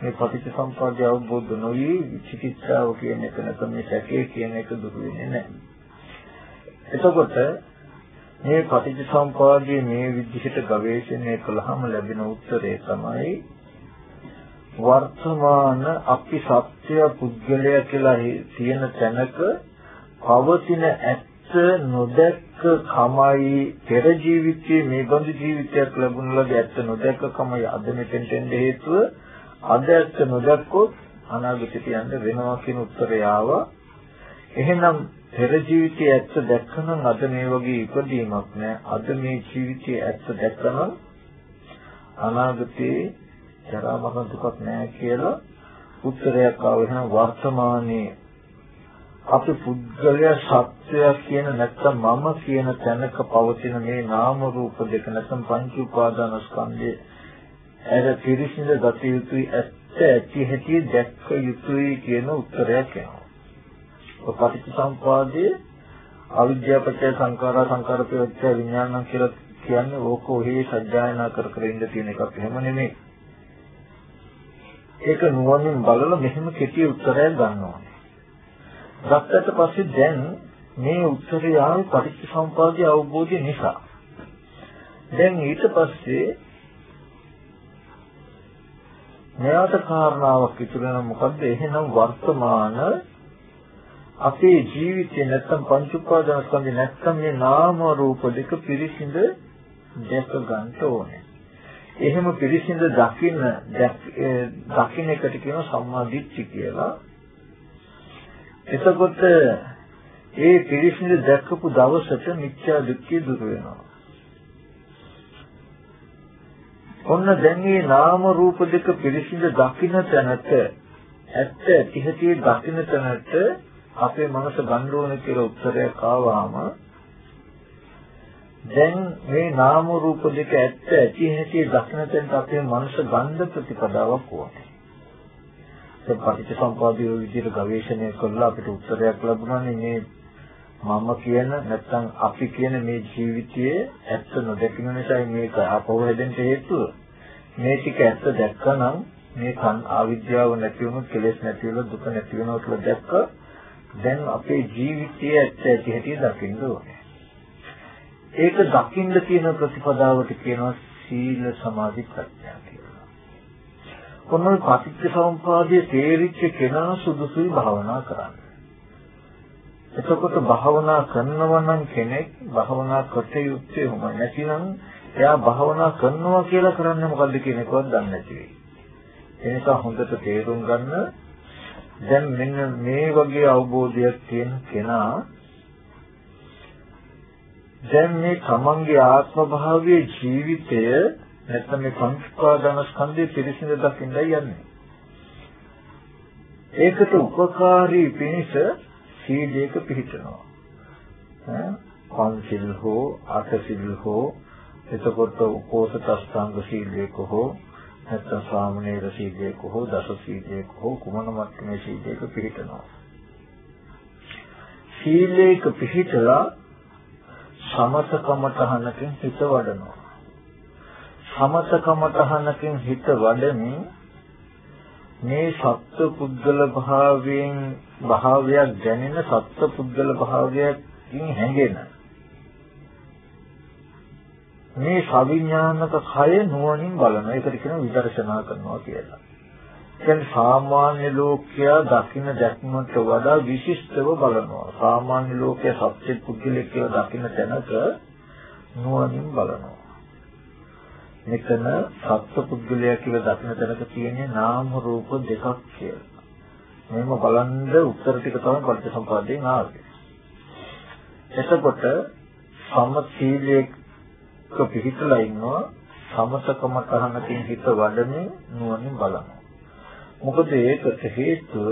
මේ පටිච්චසමුප්පාදය අවබෝධ නොවි විචිකිච්ඡාව කියන එක නැත්නම් මේ සැකේ කියන එක දුරු වෙන්නේ නැහැ. එතකොට මේ පටිච්චසමුප්පාදයේ මේ විදිහට ගවේෂණය කළාම ලැබෙන උත්තරේ තමයි වර්තමාන අපි සත්‍ය පුද්ගලයා කියලා තියෙන තැනක පවතින ඇත්ත නොදැක්ක කමයි පෙර ජීවිතයේ මේ බඳු ජීවිතයක් ලැබුණ ලද ඇත්ත නොදැක්ක කමයි අද මෙතෙන්ට එන්න හේතුව අද ඇත්ත නොදැක්කොත් අනාගතයට යන්න වෙනවා කියන උත්තරය ආවා. එහෙනම් පෙර ජීවිතයේ ඇත්ත දැක්කනම් අද මේ වගේ ඉපදීමක් නෑ. අද මේ ජීවිතයේ ඇත්ත දැක්කනම් අනාගතේ ජරා මරණ දුකක් නෑ කියලා උත්තරයක් ආව. එහෙනම් වර්තමානයේ අපි පුද්ගලයා සත්‍යය කියන නැත්නම් මම කියන තැනක පවතින මේ නාම රූප දෙක නැත්නම් පංච උපාදාන ස්කන්ධයේ ඇර පිරිසිඳ ගත යුතුයි ඇත්ත ඇති හැටි දැක්ක යුතුයි කියන උත්තරයක් එනවා. ඔය පටිච්චසමුපාදයේ අවිද්‍යාව පත්‍ය සංඛාරා සංඛාර පත්‍ය විඥාන කියලා කියන්නේ ඕක ඔහේ සත්‍යයනා කර කර ඉන්න තියෙන එකක් එහෙම නෙමෙයි. ඒක නුවණින් බලලා මෙහෙම කෙටි උත්තරයක් ගන්නවා. ගත්තට පස්සේ දැන් මේ උත්තරය ආවේ පටිච්චසමුපාදයේ අවබෝධය නිසා. දැන් ඊට පස්සේ මෙයාට කාරණාවක් ඉතුරු වෙන මොකද්ද? එහෙනම් වර්තමාන අපේ ජීවිතේ නැත්තම් පංච උපාදාන ස්කන්ධේ නැත්තම් මේ නාම රූප දෙක පිරිසිඳ දැක ගන්න ඕනේ. එහෙම පිරිසිඳ දකින්න දකින්න එකට කියන සම්මා දිට්ඨි කියලා. එතකොට ඒ පිරිසිඳ දැක්කපු දවසට මිත්‍යා දෘෂ්ටි දුර වෙනවා. ඔන්න දැන් මේ නාම රූප දෙක පිරිසිදු දකින්න තැනට ඇත්ත තිහතිය දකින්න තැනට අපේ මනස ගන්න ඕන කියලා උත්තරයක් ආවම දැන් මේ නාම රූප දෙක ඇත්ත ඇති හැටි දකින්න තැනට අපේ මනස ගන්න ප්‍රතිපදාවක් ඕනේ. ඒ පටිච්චසමුප්පාදයේ විදිහට ගවේෂණය කළා අපිට උත්තරයක් ලැබුණානේ මේ මම කියන නැත්නම් අපි කියන මේ ජීවිතයේ ඇත්ත නොදැකීම නිසා මේක අපව හැදෙන්න හේතුව මේ ටික ඇත්ත දැක්කනම් මේ කන් අවිද්‍යාව නැති වුණොත් කෙලෙස් නැති වුණොත් දුක නැති වෙනවා කියලා දැක්ක දැන් අපේ ජීවිතයේ ඇත්ත ඇති හැටි දකින්න ඕනේ. ඒක දකින්න තියෙන ප්‍රතිපදාවට කියනවා සීල සමාධි ප්‍රඥා කියලා. කොහොමද පටිච්ච සමුප්පාදයේ තේරිච්ච කෙනා සුදුසුයි භාවනා කරන්න. එතකොට භාවනා කරනවා නම් කෙනෙක් භාවනා කොට යුත්තේ උම නැතිනම් එයා භාවනා කරනවා කියලා කරන්නේ මොකද්ද කියන එකවත් දන්නේ නැති වෙයි. ඒ නිසා හොඳට තේරුම් ගන්න දැන් මෙන්න මේ වගේ අවබෝධයක් තියෙන කෙනා දැන් මේ තමන්ගේ ආත්ම භාවයේ ජීවිතය නැත්නම් මේ සංස්කාරදන ස්කන්ධය පිළිසිඳ දකින්නයි යන්නේ. ඒකට උපකාරී පිණිස සීලයක පිළිපිටනවා. පංචිල් හෝ අටසිල් හෝ එතකොට උපෝසත අෂ්ටාංග සීලයක හෝ නැත්නම් සාමනීර සීලයක හෝ දස සීලයක හෝ කුමන මට්ටමේ සීලයක පිළිපිටනවා. සීලයක පිළිපිටලා සමතකමතහනකින් හිත වඩනවා. සමතකමතහනකින් හිත වඩමින් මේ සත්ව පුද්ගල භාවයෙන් භාවයක් දැනෙන සත්ව පුද්ගල භාවයකින් හැඟෙන මේ සවිඥානික කය නුවණින් බලන එකට කියන විදර්ශනා කරනවා කියලා. දැන් සාමාන්‍ය ලෝකයා දකින්න දැක්මට වඩා විශිෂ්ටව බලනවා. සාමාන්‍ය ලෝකයා සත්‍ය පුද්ගලෙක් කියලා දකින්න තැනක නුවණින් බලනවා. මෙතන සත්‍ය පුද්ගලයා කියලා දකින්න තැනක තියෙන්නේ නාම රූප දෙකක් කියලා. මේව බලන්න උත්තර ටික තමයි පටිච්චසමුප්පාදයෙන් ආවේ. එතකොට සමථීලයක පිහිටලා ඉන්නවා සමතකම කරනකින් හිත වඩන්නේ නුවණින් බලනවා. මොකද ඒකට හේතුව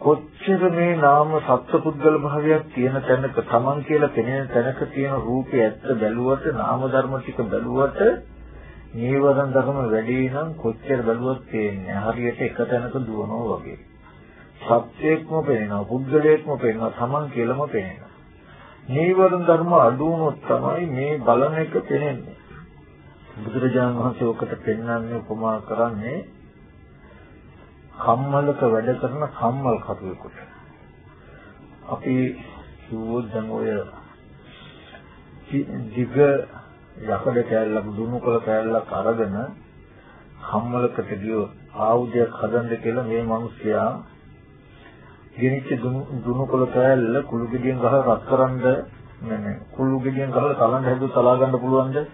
කොච්චර මේ නාම සත්පුද්ගල භාවයක් තියෙන තැනක Taman කියලා පෙනෙන තැනක තියෙන රූපේ ඇත්ත බැලුවට නාම ධර්ම ටික බැලුවට නීවරණ ධර්ම වැඩි නම් කොච්චර බැලුවත් පේන්නේ හරියට එක තැනක දුවනවා වගේ. සත්‍යයක්ම පේනවා පුද්ගලයෙක්ම පේනවා Taman කියලාම පේනවා. නීවරණ ධර්ම අඩු වුණොත් තමයි මේ බලන එක පේන්නේ. බුදුරජාණන් වහන්සේ ඔකට පෙන්වන්නේ උපමා කරන්නේ කම්මලක වැඩ කරන කම්මල් කටුවෙකුට. අපි කිව්වොත් දැන් ඔය දිග යකඩ කෑල්ලක් දුණු කළ කෑල්ලක් අරගෙන කම්මලකට ගියොත් ආයුධයක් හදන්න කියලා මේ මිනිසයා ගෙනිච්ච දුණු කළ කෑල්ල කුළු ගෙඩියෙන් ගහලා රත් කරන්ද නේ කුළු ගෙඩියෙන් ගහලා තලන්න හැදුව තලා ගන්න පුළුවන්ද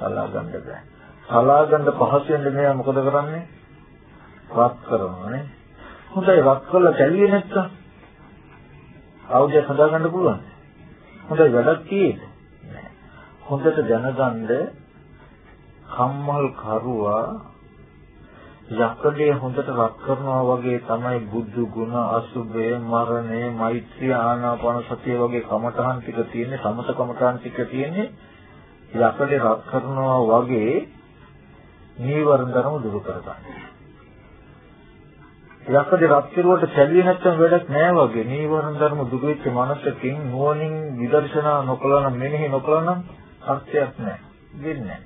සලා ගන්න බෑ. සලා ගන්න පහසු වෙන්න මෙයා මොකද කරන්නේ? රත් කරනවා නේ. හොඳයි රත් කරලා කැළියේ නැත්තම් ආයුධය හදා ගන්න පුළුවන්. හොඳයි වැඩක් තියෙන්නේ. හොඳට දැනගන්න කම්මල් කරුවා යකඩේ හොඳට රත් කරනවා වගේ තමයි බුදු ගුණ අසුභය මරණය මෛත්‍රී ආනාපාන සතිය වගේ කමඨහන් ටික තියෙන්නේ සමත කමඨහන් ටික තියෙන්නේ යකඩ රත් කරනවා වගේ නීවරණ ධර්ම දුරු කරගන්න. යකඩ රත් කරුවට සැලියේ නැත්තම් වැඩක් නෑ වගේ නීවරණ ධර්ම දුරු වෙච්ච මනසකින් නුවණින් විදර්ශනා නොකළා නම් මෙනෙහි නොකළා නම් අර්ථයක් නෑ. දෙන්නේ නෑ.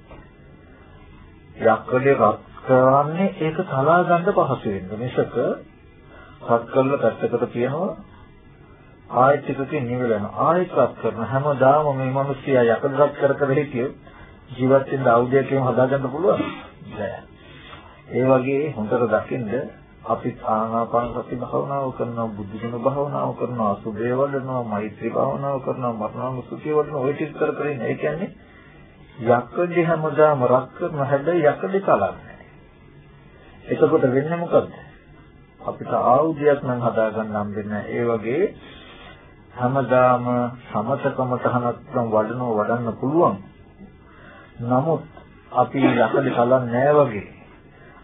යකඩ රත් කරන්නේ ඒක තලා ගන්න පහසු වෙන්න. මිසක රත් කරලා පැත්තකට තියනවා ආයෙත් එකකින් නිවෙලන ආයෙත් රත් කරන හැමදාම මේ මිනිස්සයා යකඩ රත් කර කර හිටියොත් ජීවත් වෙන්න ආයුධයකින් හදාගන්න පුළුවන්. නෑ ඒ වගේ හොඳට දකින්න අපි ආනාපාන සති භාවනාව කරනවා බුද්ධ ගුණ භාවනාව කරනවා අසුභය වඩනවා මෛත්‍රී භාවනාව කරනවා මරණාම සුඛය වඩනවා ඔය ටික කර කර ඉන්නේ. ඒ කියන්නේ යකඩ හැමදාම රත් කරන හැබැයි යකඩ කලන්නේ එතකොට වෙන්නේ මොකද්ද? අපිට ආයුධයක් නම් හදාගන්න හම්බෙන්නේ ඒ වගේ හැමදාම සමතකම තහනත්නම් වඩනව වඩන්න පුළුවන්. නමුත් අපි යකඩ කලන්නේ නැහැ වගේ.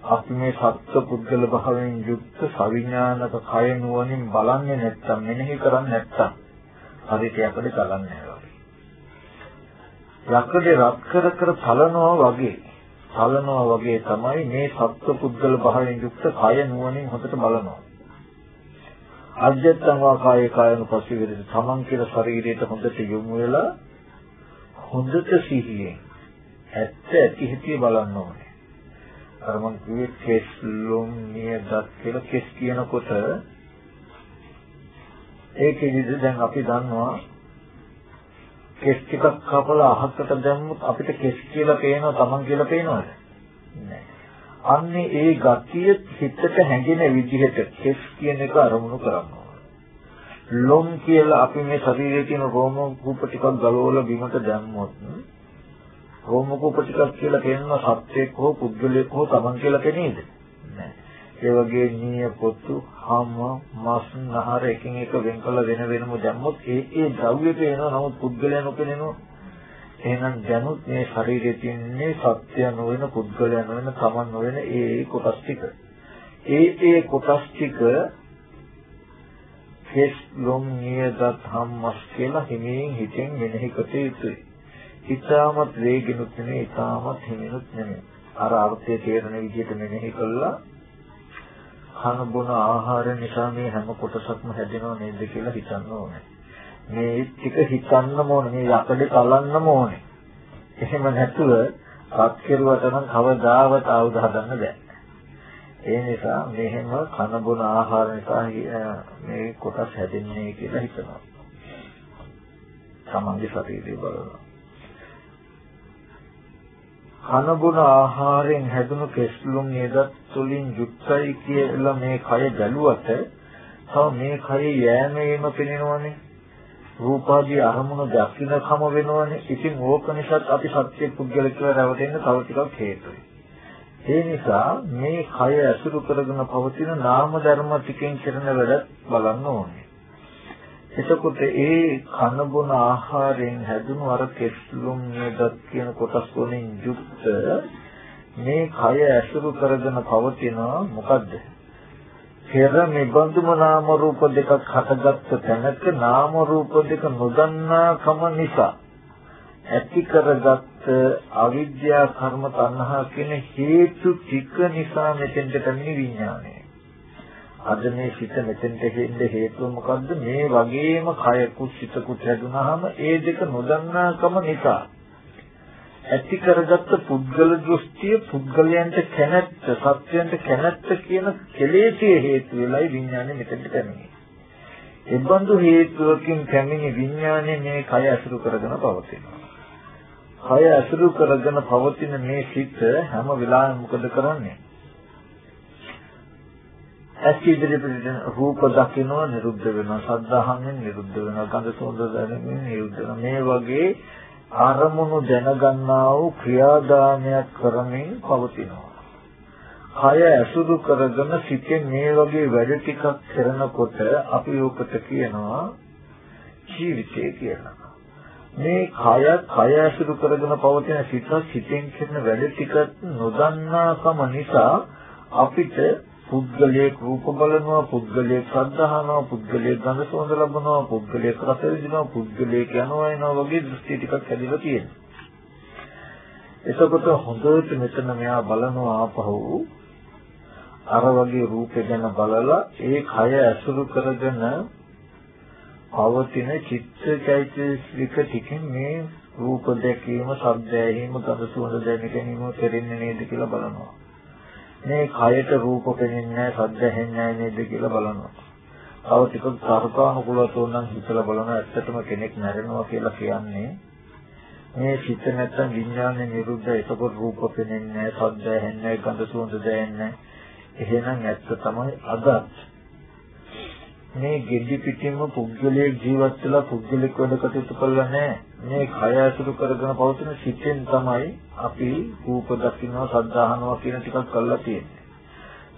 අපි මේ සත්‍ය පුද්ගල භාවයෙන් යුක්ත සවිඥානික කය නුවණින් බලන්නේ නැත්තම් මෙනෙහි කරන්නේ නැත්තම් හරියට යකඩ කලන්නේ නැහැ වගේ. යකඩ රත් කර කර පලනවා වගේ පලනවා වගේ තමයි මේ සත්‍ය පුද්ගල භාවයෙන් යුක්ත කය නුවණින් හොඳට බලනවා. අජත්තං වා කායේ කායන පස්සේ විරද තමන් කියලා ශරීරයට හොඳට යොමු වෙලා හොඳට සිහියෙන් ඇත්ත ඇති හිතේ බලන්න ඕනේ. අර මං කිව්වේ කෙස් ලොම් නියදත් කියලා කෙස් කියනකොට ඒකෙදිද දැන් අපි දන්නවා කෙස් ටිකක් කපලා අහකට දැම්මොත් අපිට කෙස් කියලා පේනවා Taman කියලා පේනවද? නෑ. අන්නේ ඒ ගතිය හිතට හැඟෙන විදිහට කෙස් කියන එක අරමුණු කරනවා. ලොම් කියලා අපි මේ ශරීරයේ තියෙන රෝම කූප ටිකක් ගලවලා බිමට දැම්මොත් රෝම කූප ටිකක් කියලා කියනවා සත්‍යයක් හෝ පුද්ගලයෙක් හෝ Taman කියලා කෙනේද? නෑ. ඒ වගේ නිය පොතු හම මස් නහර එකින් එක වෙන් කළ වෙන වෙනම දැම්මොත් ඒ ඒ ද්‍රව්‍ය පේනවා නමුත් පුද්ගලයා නොපෙනෙනවා එහෙනම් දැනුත් මේ ශරීරයේ තියෙන්නේ සත්‍ය නොවන පුද්ගලයා නොවන තමන් නොවන ඒ ඒ කොටස් ටික ඒ ඒ කොටස් ටික කෙස් ලොම් නියදත් හම්මස් කියලා හිමින් හිතෙන් මෙනෙහි කොට යුතුයි. ඊටමත් වේගිනුත් නෙමෙයි, ඊටමත් හිමිනුත් නෙමෙයි. අර අර්ථය තේරෙන විදිහට මෙනෙහි කළා කන බොන ආහාර නිසා මේ හැම කොටසක්ම හැදෙනව නේද කියලා හිතන්න ඕනේ. මේ ටික හිතන්නම ඕනේ. මේ යකඩ කලන්නම ඕනේ. එහෙම නැතුව පත් කෙරුවට නම් කවදාවත් ආයුධ හදන්න බෑ. ඒ නිසා මෙහෙම කන බොන ආහාර නිසා මේ කොටස් හැදෙන්නේ කියලා හිතනවා. තමන්ගේ ශරීරය බලනවා. කනබුන ආහාරයෙන් හැදුණු කෙස්ලුම් නේදත් තුලින් යුක්තයි කියලා මේ කය බැලුවට තව මේ කය යෑමේම පෙනෙනවනේ රූපාදී අරමුණු දක්ිනකම වෙනවනේ. ඉතින් ඕක නිසා අපි සත්‍ය පුද්ගල කියලා රැවටෙන්න තව ටිකක් හේතුයි. ඒ නිසා මේ කය ඇසුරු කරගෙන පවතින නාම ධර්ම ටිකෙන් කරන වැඩ බලන්න ඕනේ. එතකොට ඒ කන බොන ආහාරයෙන් හැදුණු අර කෙස්ලුම් නේදත් කියන කොටස් වලින් යුක්ත මේ කය ඇසුරු කරගෙන පවතිනවා මොකද්ද? පෙර නිබඳුම නාම රූප දෙකක් හටගත්ත තැනක නාම රූප දෙක නොදන්නාකම නිසා ඇති කරගත් අවිද්‍යා කර්ම තණ්හා කියන හේතු ටික නිසා මෙතෙන්ට පැමිණි විඥානය. අද මේ සිත මෙතෙන්ට හෙන්න හේතුව මොකද්ද මේ වගේම කය කුසිත කුත් හැදුනහම ඒ දෙක නොදන්නාකම නිසා ඇති කරගත්ත පුද්ගල දෘෂ්ටිය පුද්ගලයන්ට කැමැත්ත සත්‍යයන්ට කැමැත්ත කියන කෙලෙසිය හේතු වෙලයි විඥානය මෙතෙන්ට පැමිණෙන්නේ. එබඳු හේතුවකින් පැමිණි විඥානය මේ කය අසුරු කරගෙන පවතිනවා. කය අසුරු කරගෙන පවතින මේ සිත හැම වෙලාවෙම මොකද කරන්නේ? ඇස් ඉදිරියට රූප දකිනවා නිරුද්ධ වෙනවා සද්ධාහයෙන් නිරුද්ධ වෙනවා ගන්ධ සෝඳ දැනෙමින් නිරුද්ධ වෙනවා මේ වගේ අරමුණු දැනගන්නා වූ ක්‍රියාදාමයක් කරමින් පවතිනවා. කය ඇසුරු කරගෙන සිතේ මේ වගේ වැඩ ටිකක් කරනකොට අපි උකට කියනවා ජීවිතය කියලා. මේ කය කය ඇසුරු කරගෙන පවතින සිත සිතෙන් කරන වැඩ ටික නොදන්නාකම නිසා අපිට පුද්ගලයෙක් රූප බලනවා පුද්ගලයෙක් ශ්‍රද්ධාහනවා පුද්ගලයෙක් ගඳ සුවඳ ලබනවා පුද්ගලයෙක් රස විඳිනවා පුද්ගලයෙක් යනවා එනවා වගේ දෘෂ්ටි ටිකක් හැදිලා තියෙනවා. එතකොට හොඳට මෙතන මෙයා බලනවා ආපහු අර වගේ රූපේ ගැන බලලා ඒ කය ඇසුරු කරගෙන පවතින චිත්තචෛතසික ටිකෙන් මේ රූප දැකීම, ශබ්ද ඇහිීම, ගඳ සුවඳ දැන ගැනීම කෙරෙන්නේ නේද කියලා බලනවා. මේ කයට රූප පෙනෙන්නේ නැහැ, සද්ද ඇහෙන්නේ නැහැ නේද කියලා බලනවා. තව ටිකක් තර්කානුකූලව තෝරනම් හිතලා බලනවා ඇත්තටම කෙනෙක් මැරෙනවා කියලා කියන්නේ මේ සිත නැත්තම් විඥානේ නිරුද්ධ එතකොට රූප පෙනෙන්නේ නැහැ, සද්ද ඇහෙන්නේ නැහැ, ගඳ සුවඳ දැනෙන්නේ නැහැ. එහෙනම් ඇත්ත තමයි අදත් මේ ගෙඩි පිටින්ම පුද්ගලයෙක් ජීවත් වෙලා පුද්ගලික වැඩ කටයුතු කළා නෑ. මේ කය ඇසුරු කරගෙන පවතින සිතෙන් තමයි අපි රූප දකින්නවා, ශබ්ද අහනවා කියන ටිකක් කරලා තියෙන්නේ.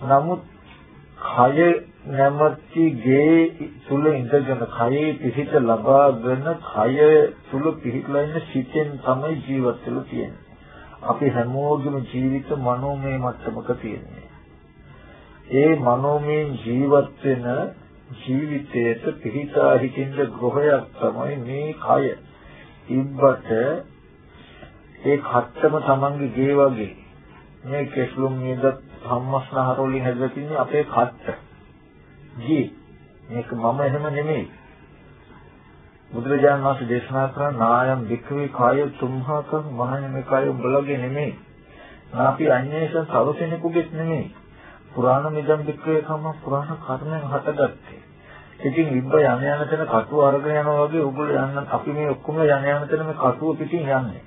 නමුත් කය නැමැති ගේ තුල ඉඳගෙන කයේ පිහිට ලබාගෙන කය තුල පිහිටලා ඉන්න සිතෙන් තමයි ජීවත් වෙලා තියෙන්නේ. අපි හැමෝගෙම ජීවිත මනෝමය මට්ටමක තියෙන්නේ. ඒ මනෝමය ජීවත් වෙන ජීවිතයට පිහිටා හිටින්න ගෘහයක් තමයි මේ කය. ඉබ්බට ඒ කත්තම තමන්ගේ ගේ වගේ මේ කෙස්ලුම් නේද සම්මස්නහර වලින් හැදලා තින්නේ අපේ කත්ත. ජී මේක මම එහෙම නෙමෙයි. බුදුරජාණන් වහන්සේ දේශනා කරන නායම් වික්‍රේ කාය තුම්හක මහණ මේ කාය උඹලගේ නෙමෙයි. නාපි අඤ්ඤේෂ තව කෙනෙකුගෙත් නෙමෙයි. පුරාණ මිදම් වික්‍රේ කම පුරාණ කර්මෙන් හටගත්තේ. ඉතින් ඉබ්බ යන යන තැන කටුව අරගෙන යනවා වගේ උගල යන්න අපි මේ ඔක්කොම යන යන තැන මේ කටුව පිටින් යන්නේ.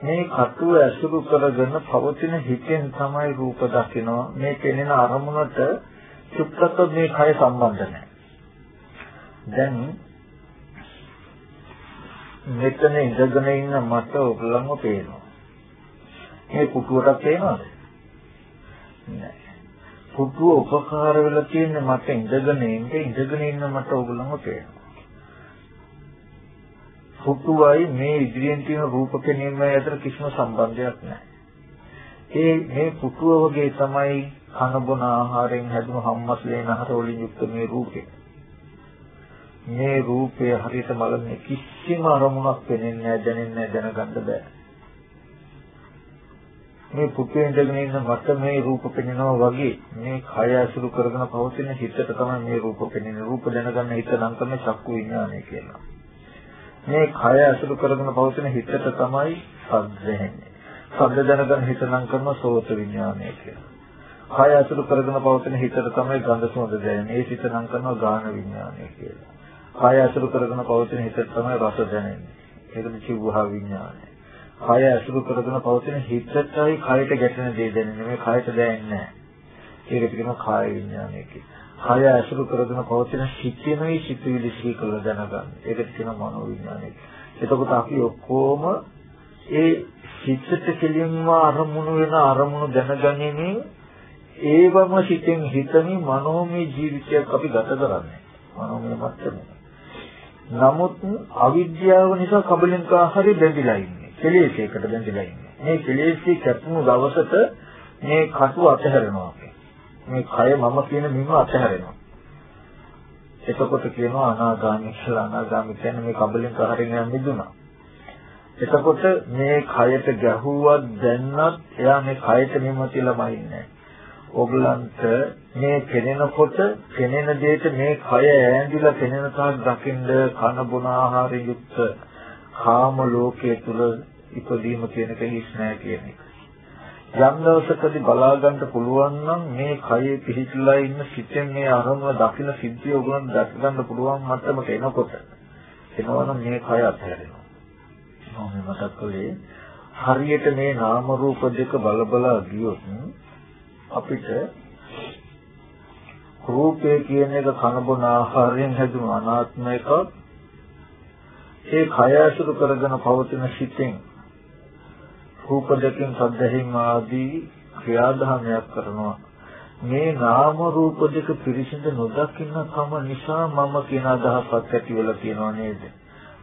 මේ කටුව ඇසුරු කරගෙන පවතින හිතෙන් තමයි රූප දකිනවා. මේ පෙනෙන අරමුණට චුප්පත මේ කය සම්බන්ධ නැහැ. දැන් මෙතන ඉඳගෙන ඉන්න මට ඔයගලන්ව පේනවා. මේ පුටුවටත් පේනවද? නෑ. පුටුව උපකාර වෙලා තියෙන්නේ මට ඉඳගෙන ඉන්න ඉඳගෙන ඉන්න මට ඔයගලන්ව පේනවා. පුටුවයි මේ ඉදිරියෙන් තියෙන රූප පෙනීම අතර කිසිම සම්බන්ධයක් නැහැ. ඒ මේ පුටුව වගේ තමයි කන බොන ආහාරයෙන් හැදුණු හම්මස්ලේ නහර වලින් යුක්ත මේ රූපේ. මේ රූපය හරියට බලන්නේ කිසිම අරමුණක් පෙනෙන්නේ නැහැ දැනෙන්නේ නැහැ දැනගන්න බෑ. මේ පුතේ ඉඳගෙන ඉන්න මට මේ රූප පෙනෙනවා වගේ මේ කය අසුරු කරගෙන පවතින හිතට තමයි මේ රූප පෙනෙන්නේ. රූප දැනගන්න හිත නම් තමයි චක්කු විඥානය කියලා. මේ කය අසුරු කරගෙන පවතින හිතට තමයි සද්ද දැනෙන්නේ. සද්ද දැනගන්න හිත නම් කරන සෝත විඥානය කියලා. කය අසුරු කරගෙන පවතින හිතට තමයි ගන්ධ සුවඳ දැනෙන්නේ. ඒ සිත නම් කරනවා ගාන විඥානය කියලා. කය අසුරු කරගෙන පවතින හිතට තමයි රස දැනෙන්නේ. ඒකද චිව්වහා විඥානය. කය අසුරු කරගෙන පවතින හිතටයි කයට ගැටෙන දේ දැනෙන්නේ. මේ කයට දැනෙන්නේ නැහැ. ඒකට කියනවා කාය විඥානය කියලා. කය අසුරු කරගෙන පවතින හිතේමයි සිතුවිලි සිහි කළ දැනගන්න. ඒකට කියනවා මනෝ විඥානය. එතකොට අපි ඔක්කොම ඒ හිතට කෙලින්ම අරමුණු වෙන අරමුණු දැනගැනීමෙන් ඒවම සිතෙන් හිතමින් මනෝමය ජීවිතයක් අපි ගත කරන්නේ. මනෝමය මට්ටමේ. නමුත් අවිද්‍යාව නිසා කබලින්ක ආහාරي බැඳිලා ඉන්නේ. කෙලෙසයකට බැඳිලා ඉන්නේ. මේ කෙලෙසී කැපුණු දවසට මේ කටු අතහැරෙනවා. මේ කය මම කියන මිම අතහැරෙනවා. එතකොට කියනවා අනාගාමී කියලා අනාගාමී කියන්නේ මේ කබලින්ක ආහාරයෙන් යන මිදුණා. එතකොට මේ කයට ගැහුවක් දැන්නත් එයා මේ කයට මෙම කියලාමයි ඉන්නේ. ඔගලන්ට මේ පෙනෙනකොට පෙනෙන දෙයට මේ කය ඈඳිලා පෙනෙන තාක් දකින්න කන බොන ආහාරයෙන් යුක්ත කාම ලෝකයේ තුල ඉපදීම කියන එක හිස් නෑ කියන එක. යම් දවසකදී බලා ගන්න පුළුවන් නම් මේ කයේ පිහිටලා ඉන්න සිතෙන් මේ අරමුණ දකින්න සිද්ධිය ඔයගොල්ලන් දැක ගන්න පුළුවන් මට්ටමට එනකොට එනවනම් මේ කය අත්හැරෙනවා. මම මතක් කළේ හරියට මේ නාම රූප දෙක බල බලා ගියොත් අපිට රූපය කියන එක කන බොන ආහාරයෙන් හැදුණු අනාත්ම එකක් ඒ කය අසුරු කරගෙන පවතින සිතෙන් රූප දෙකෙන් සද්දෙහිම ආදී ක්‍රියාදාමයක් කරනවා මේ නාම රූප දෙක පිරිසිදු නොදකින්න කම නිසා මම කියන අදහසක් ඇති වෙලා තියෙනව නේද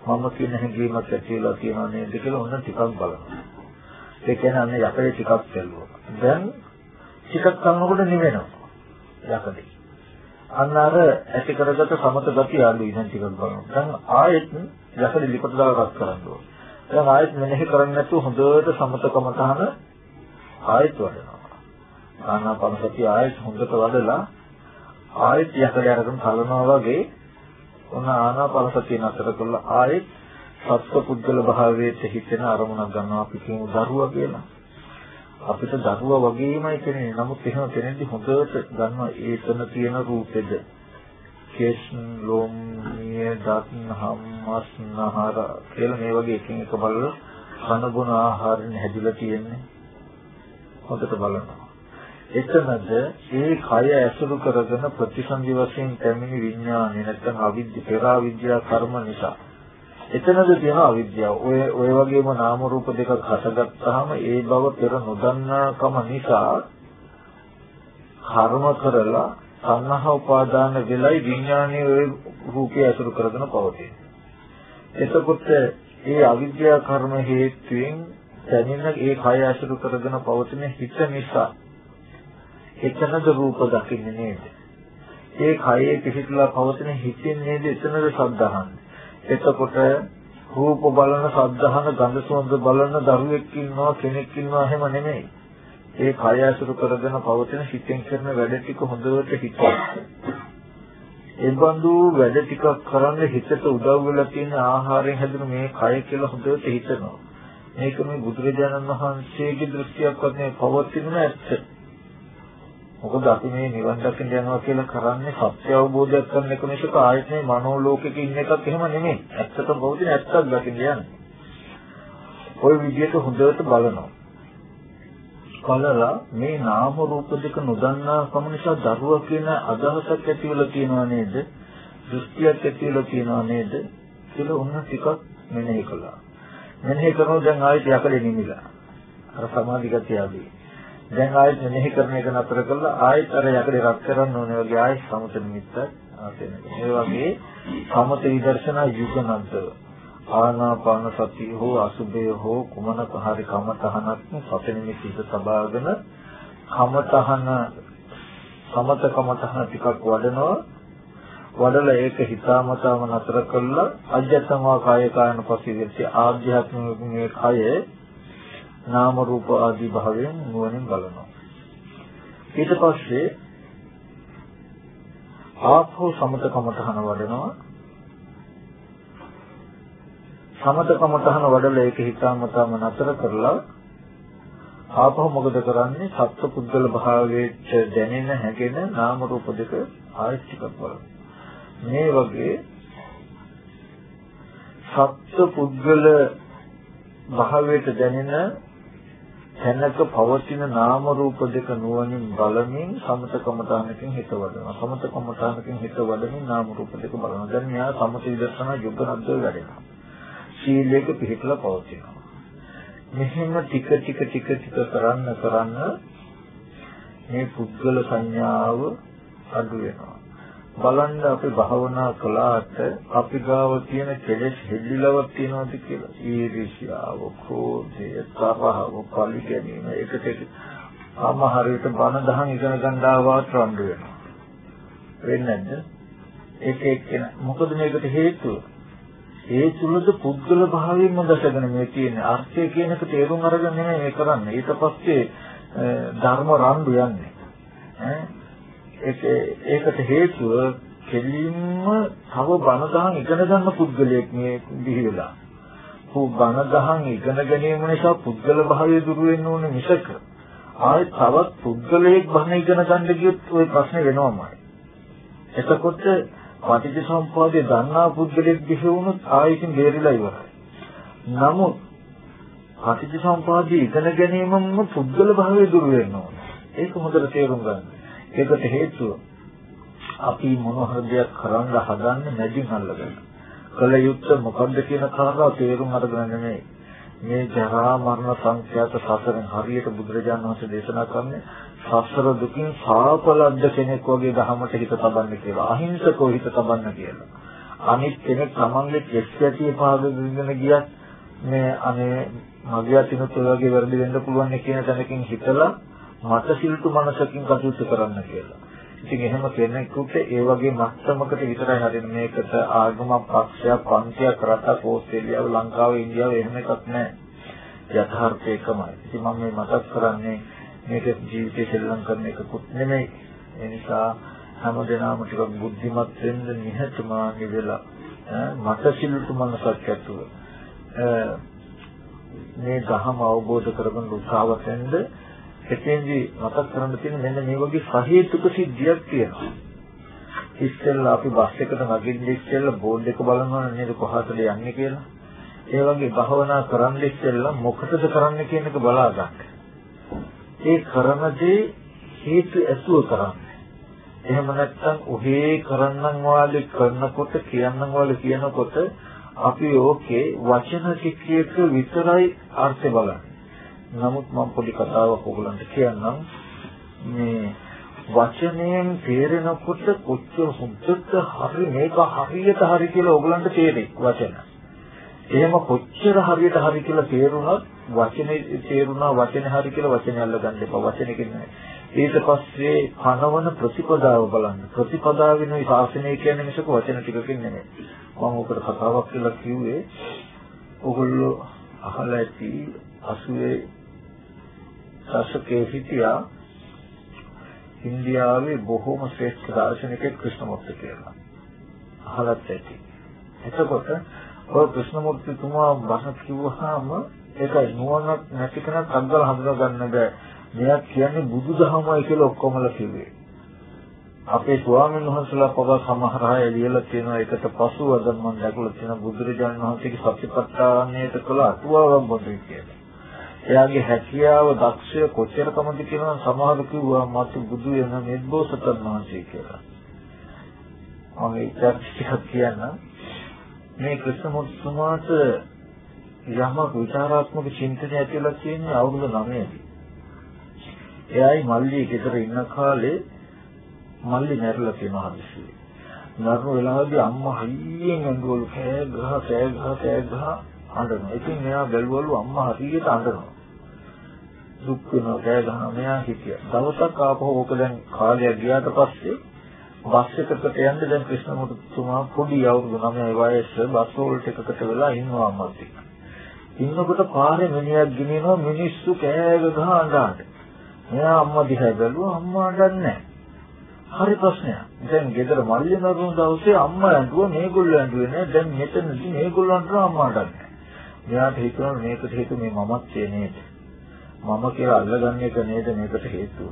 මම කියන හැඟීමක් ඇති වෙලා තියෙනව නේද කියලා ඔන්න ටිකක් බලන්න ඒ කියන්නේ අන්න යකඩේ ටිකක් බැලුවා දැන් ටිකක් කරනකොට නිවෙනවා යකඩේ. අන්න අර ඇති කරගත්ත සමත ගතිය අඩුයි දැන් ටිකක් බලනවා. දැන් ආයෙත් යකඩේ ලිපට දාලා රත් කරන්න ඕන. දැන් ආයෙත් මෙනෙහි කරන්නේ නැතුව හොඳට සමතකම තහන ආයෙත් වඩනවා. ආනාපානසතිය ආයෙත් හොඳට වඩලා ආයෙත් යකඩේ අරගෙන කලනවා වගේ ඔන්න ආනාපානසතිය නතර කරලා ආයෙත් සත්ව පුද්ගල භාවයේ හිතෙන අරමුණක් ගන්නවා අපි කියමු දරුවා කියලා. අපිට දරුවා වගේමයි කෙනෙක්. නමුත් එහෙම කෙනෙක්දි හොඳට ගන්නවා ඒතන තියෙන රූපෙද. කේස් ලෝම් නිය දත් හම්මස් නහර කියලා මේ වගේ එකින් එක බලලා කන බොන ආහාරයෙන් හැදිලා තියෙන්නේ. හොඳට බලනවා. එතනද ඒ කය ඇසුරු කරගෙන ප්‍රතිසන්දි වශයෙන් පැමිණි විඥානය නැත්නම් අවිද්‍ය පෙර අවිද්‍යා කර්ම නිසා එතනද තියෙන අවිද්‍යාව. ඔය ඔය වගේම නාම රූප දෙකක් හටගත්තාම ඒ බව පෙර නොදන්නාකම නිසා කර්ම කරලා සංහව උපාදාන වෙලයි විඥානයේ ඔය රූපය අසුරු කරගෙන පවතින. එතකොට ඒ අවිද්‍යා කර්ම හේතුවෙන් දැනෙන ඒ කය අසුරු කරගෙන පවතින හිත නිසා එතනද රූප දකින්නේ නේද? ඒ කයේ පිහිටලා පවතින හිතෙන් නේද එතනද සද්ධාහන්නේ? එතකොට රූප බලන, සද්ධාහන, ගන්ධ සුවඳ බලන දරුවෙක් ඉන්නවා, කෙනෙක් ඉන්නවා එහෙම නෙමෙයි. ඒ කය අසුරු කරගෙන පවතින හිතෙන් කරන වැඩ ටික හොඳට හිතන්න. ඒ බඳු වැඩ ටිකක් කරන්න හිතට උදව් වෙලා තියෙන ආහාරයෙන් හැදුණු මේ කය කියලා හොඳට හිතනවා. මේක මේ බුදුරජාණන් වහන්සේගේ දෘෂ්ටියක්වත් මේ පවතින ඇත්ත. මොකද අපි මේ නිවන් දකින්න යනවා කියලා කරන්නේ සත්‍ය අවබෝධයක් කරන එක මිසක ආයෙත් මේ මනෝලෝකෙක ඉන්න එකක් එහෙම නෙමෙයි. ඇත්තටම පවතින ඇත්තක් දකින්න යන්නේ. ওই විදිහට හොඳට බලනවා. කලලා මේ නාම රූප දෙක නොදන්නා කම නිසා දරුවා කියන අදහසක් ඇති වෙලා තියෙනවා නේද? දෘෂ්ටියක් ඇති වෙලා තියෙනවා නේද? කියලා ඔන්න ටිකක් මෙනෙහි කළා. මෙනෙහි කරනොත් දැන් ආයෙත් යකඩේ නිමිලා. අර සමාධි ගතිය ආදී. දැන් ආයෙත් මෙනෙහි කරන එක නතර කරලා ආයෙත් අර යකඩේ රත් කරන්න ඕනේ වගේ ආයෙත් සමත නිමිත්ත ආසෙන. ඒ වගේ සමත විදර්ශනා යුගනන්තව ආනාපාන සතිය හෝ අසුභය හෝ කුමනක හරි කමතහනක් සති නිමිති ඉඳ සබාගෙන කමතහන සමත කමතහන ටිකක් වඩනවා. වඩලා ඒක හිතාමතාම නතර කළා අජ්ජතමා කාය කායන පසිවිච්ච ආධ්‍යාත්මික කය නාම රූප ආදී භාවයෙන් නුවණින් බලනවා. ඊට පස්සේ ආපෝ සමත කමතහන වඩනවා. සමත කමතහන වඩලා ඒක හිතාමතාම නතර කරලා ආපහු මොකද කරන්නේ සත්ව පුද්ගල භාවයේ දැනෙන හැගෙන නාම රූප දෙක ආයතිකක් බලනවා මේ වගේ සත්‍ය පුද්ගල භාවයට දැනෙන තැනක පවතින නාම රූප දෙක නුවණින් බලමින් සමතකමතාවකින් හිත වඩනවා. සමතකමතාවකින් හිත වඩමින් නාම රූප දෙක බලනවා. දැන් මෙයා සමත විදර්ශනා යුග නද්දේ වැඩෙනවා. සීලයක පිළිපදලා පවතිනවා. මෙහෙම ටික ටික ටික ටික කරන්න කරන්න මේ පුද්ගල සංඥාව අඩු වෙනවා. බලන්න අපි භාවනා කළාට අපි ගාව තියෙන කෙලෙස් හෙල්ලිලවක් තියනවාද කියලා. ඊර්ෂ්‍යාව, ක්‍රෝධය, තරහව, පලි ගැනීම එකට අම හරියට බණ දහම් ඉගෙන ගන්න ආවත් රණ්ඩු වෙනවා. වෙන්නේ නැද්ද? ඒක එක්කෙන මොකද මේකට හේතුව? ඒ තුලද පුද්ගල භාවයෙන්ම දැසගෙන මේ තියෙන අර්ථය කියන එක තේරුම් අරගෙන නෙමෙයි මේ කරන්නේ. ඊට පස්සේ ධර්ම රණ්ඩු යන්නේ. ඈ ඒක ඒකට හේතුව කෙලින්ම තව බණ දහම් ඉගෙන ගන්න පුද්ගලයෙක් මේ දිවි වෙලා. ਉਹ බණ දහම් ඉගෙන ගැනීම නිසා පුද්ගල භාවය දුර වෙන්න ඕනේ මිසක ආයෙත් තවත් පුද්ගලයෙක් බණ ඉගෙන ගන්න ගියොත් ওই ප්‍රශ්නේ වෙනවමයි. එතකොට පටිච්චසමුප්පාදේ දන්නා පුද්ගලයෙක් දිහි වුණොත් ආයෙකින් බේරිලා ඉවරයි. නමුත් පටිච්චසමුපාදයේ ඉගෙන ගැනීමම පුද්ගල භාවය දුර වෙන්න ඕනේ. ඒක හොඳට තේරුම් ගන්න. ඒකට හේතුව අපි මොන හරි දෙයක් කරන්න හදන්නේ නැදින් අල්ලගෙන. කල යුත්තේ මොකද්ද කියන කාරණාව තේරුම් අරගෙන නෙමෙයි. මේ ජරා මරණ සංඛ්‍යාත සසරෙන් හරියට බුදුරජාණන් වහන්සේ දේශනා කරන්නේ සසර දුකින් සාපලද්ද කෙනෙක් වගේ ධහමට හිත තබන්න කියලා. අහිංසකව හිත තබන්න කියලා. අනිත් කෙනෙක් තමන්ගේ කෙස් ඇටි පාදගෙන ගියත් මේ අනේ මගේ අතිනුත් ඔය වගේ වැරදි වෙන්න පුළුවන් කියන තැනකින් හිතලා මට සිල්තු මනසකින් කටයුතු කරන්න කියලා. ඉතින් එහෙම කෙනෙකුට ඒ වගේ මත්තමකට විතරයි හරින්නේ මේකට ආගම පක්ෂයක් පන්තියක් රටක් ඕස්ට්‍රේලියාව ලංකාව ඉන්දියාව එහෙම එකක් නැහැ. යථාර්ථය එකමයි. ඉතින් මම මේ මතක් කරන්නේ මේක ජීවිතේ සෙල්ලම් කරන එකකුත් නෙමෙයි. ඒ නිසා හැමදෙනාම ටිකක් බුද්ධිමත් වෙන්න නිහතමානී වෙලා මට සිල්තු මනසක් ඇතුව මේ ධහම අවබෝධ කරගන්න උත්සාහවත් වෙන්න එතෙන්දී මතක් කරන්න තියෙන මෙන්න මේ වගේ සහේතුක සිද්ධියක් තියෙනවා. ඉස්සෙල්ලා අපි බස් එකට නගින්න ඉස්සෙල්ලා බෝඩ් එක බලනවා නේද කොහාටද යන්නේ කියලා. ඒ වගේ භවනා කරන්න ඉස්සෙල්ලා මොකටද කරන්න කියන එක බලා ගන්න. ඒ කරන දේ හේතු ඇසුව කරන්න. එහෙම නැත්නම් ඔහේ කරන්නම් වාලේ කරනකොට කියන්නම් වාලේ කියනකොට අපි ඕකේ වචන ටිකයක විතරයි අර්ථය බලන්නේ. නමුත් මම පොඩි කතාවක් ඔයගලන්ට කියන්නම්. මේ වචනයෙන් තේරෙනකොට කොච්චර හොඳට හරි මේක හරියට හරි කියලා ඔයගලන්ට තේරෙයි වචන. එහෙම කොච්චර හරියට හරි කියලා තේරුණත් වචනේ තේරුණා වචනේ හරි කියලා වචනේ අල්ලගන්න එපා. වචනේ කියන්නේ ඊට පස්සේ කනවන ප්‍රතිපදාව බලන්න. ප්‍රතිපදාවින ශාසනය කියන්නේ මිසක වචන ටිකකින් නෙමෙයි. මම ඔකට කතාවක් කියලා කිව්වේ ඔයගොල්ලෝ අහලා ඇති 80 ශාසකයේ හිටියා ඉන්දියාවේ බොහෝම ශ්‍රේෂ්ඨ දාර්ශනිකයෙක් ක්‍රිෂ්ණමූර්ති කියලා. අහලත් ඇති. එතකොට ඔය ක්‍රිෂ්ණමූර්තිතුමා බණ කිව්වහම ඒකයි නුවණ නැති කෙනෙක් අග්ගල හඳුනා ගන්න බෑ. මෙයා කියන්නේ බුදුදහමයි කියලා ඔක්කොමලා කිව්වේ. අපේ ස්වාමීන් වහන්සේලා පවා සමහර අය ලියලා තියෙනවා ඒකට පසුව අද මම දැකලා තියෙන බුදුරජාණන් වහන්සේගේ සත්‍යපට්ඨානයට කළ අටුවාවක් බොදුයි කියලා. එයාගේ හැකියාව දක්ෂය කොච්චර කමද කියනවා සමහර කිව්වා මත බුදු වෙන නිබ්බෝසතන් වහන්සේ කියලා. මම ඒක ටිකක් කියන්න මේ ක්‍රිස්තුමතුමාට යමක් විචාරාත්මක චින්තනය ඇතිලා තියෙන්නේ අවුරුදු 9දී. එයායි මල්ලි ගෙදර ඉන්න කාලේ මල්ලි මැරිලා තියෙනවා හදිස්සියේ. මරන වෙලාවේදී අම්මා හයියෙන් ඇඟවලු කෑ ගහ කෑ ගහ කෑ ගහ අඬනවා. ඉතින් මෙයා බැලුවලු අම්මා හරියට අඬනවා. දුක් වෙනවා කෑ ගහනවා මෙයා හිතියා. දවසක් ආපහු ඕක දැන් කාලයක් ගියාට පස්සේ බස් එකකට යන්න දැන් ක්‍රිෂ්ණමූර්තිතුමා පොඩි අවුරුදු 9 වයස බස් වලට එකකට වෙලා ඉන්නවා අම්මත් එක්ක. ඉන්නකොට පාරේ මිනිහක් ගෙනියනවා මිනිස්සු කෑ ගහ අඬනවා. මෙයා අම්මා දිහා බැලුවා අම්මා අඬන්නේ හරි ප්‍රශ්නයක්. දැන් ගෙදර මල්ලි නරුණු දවසේ අම්මා ඇඬුවා මේගොල්ලෝ ඇඬුවේ නෑ. දැන් මෙතනදී මේගොල්ලෝ අඬනවා අම්මා අඬන්නේ. මෙයාට හිතුණා මේකට හේතු මේ මමත් නේද? මම කියලා අල්ලගන්න එක නේද මේකට හේතුව.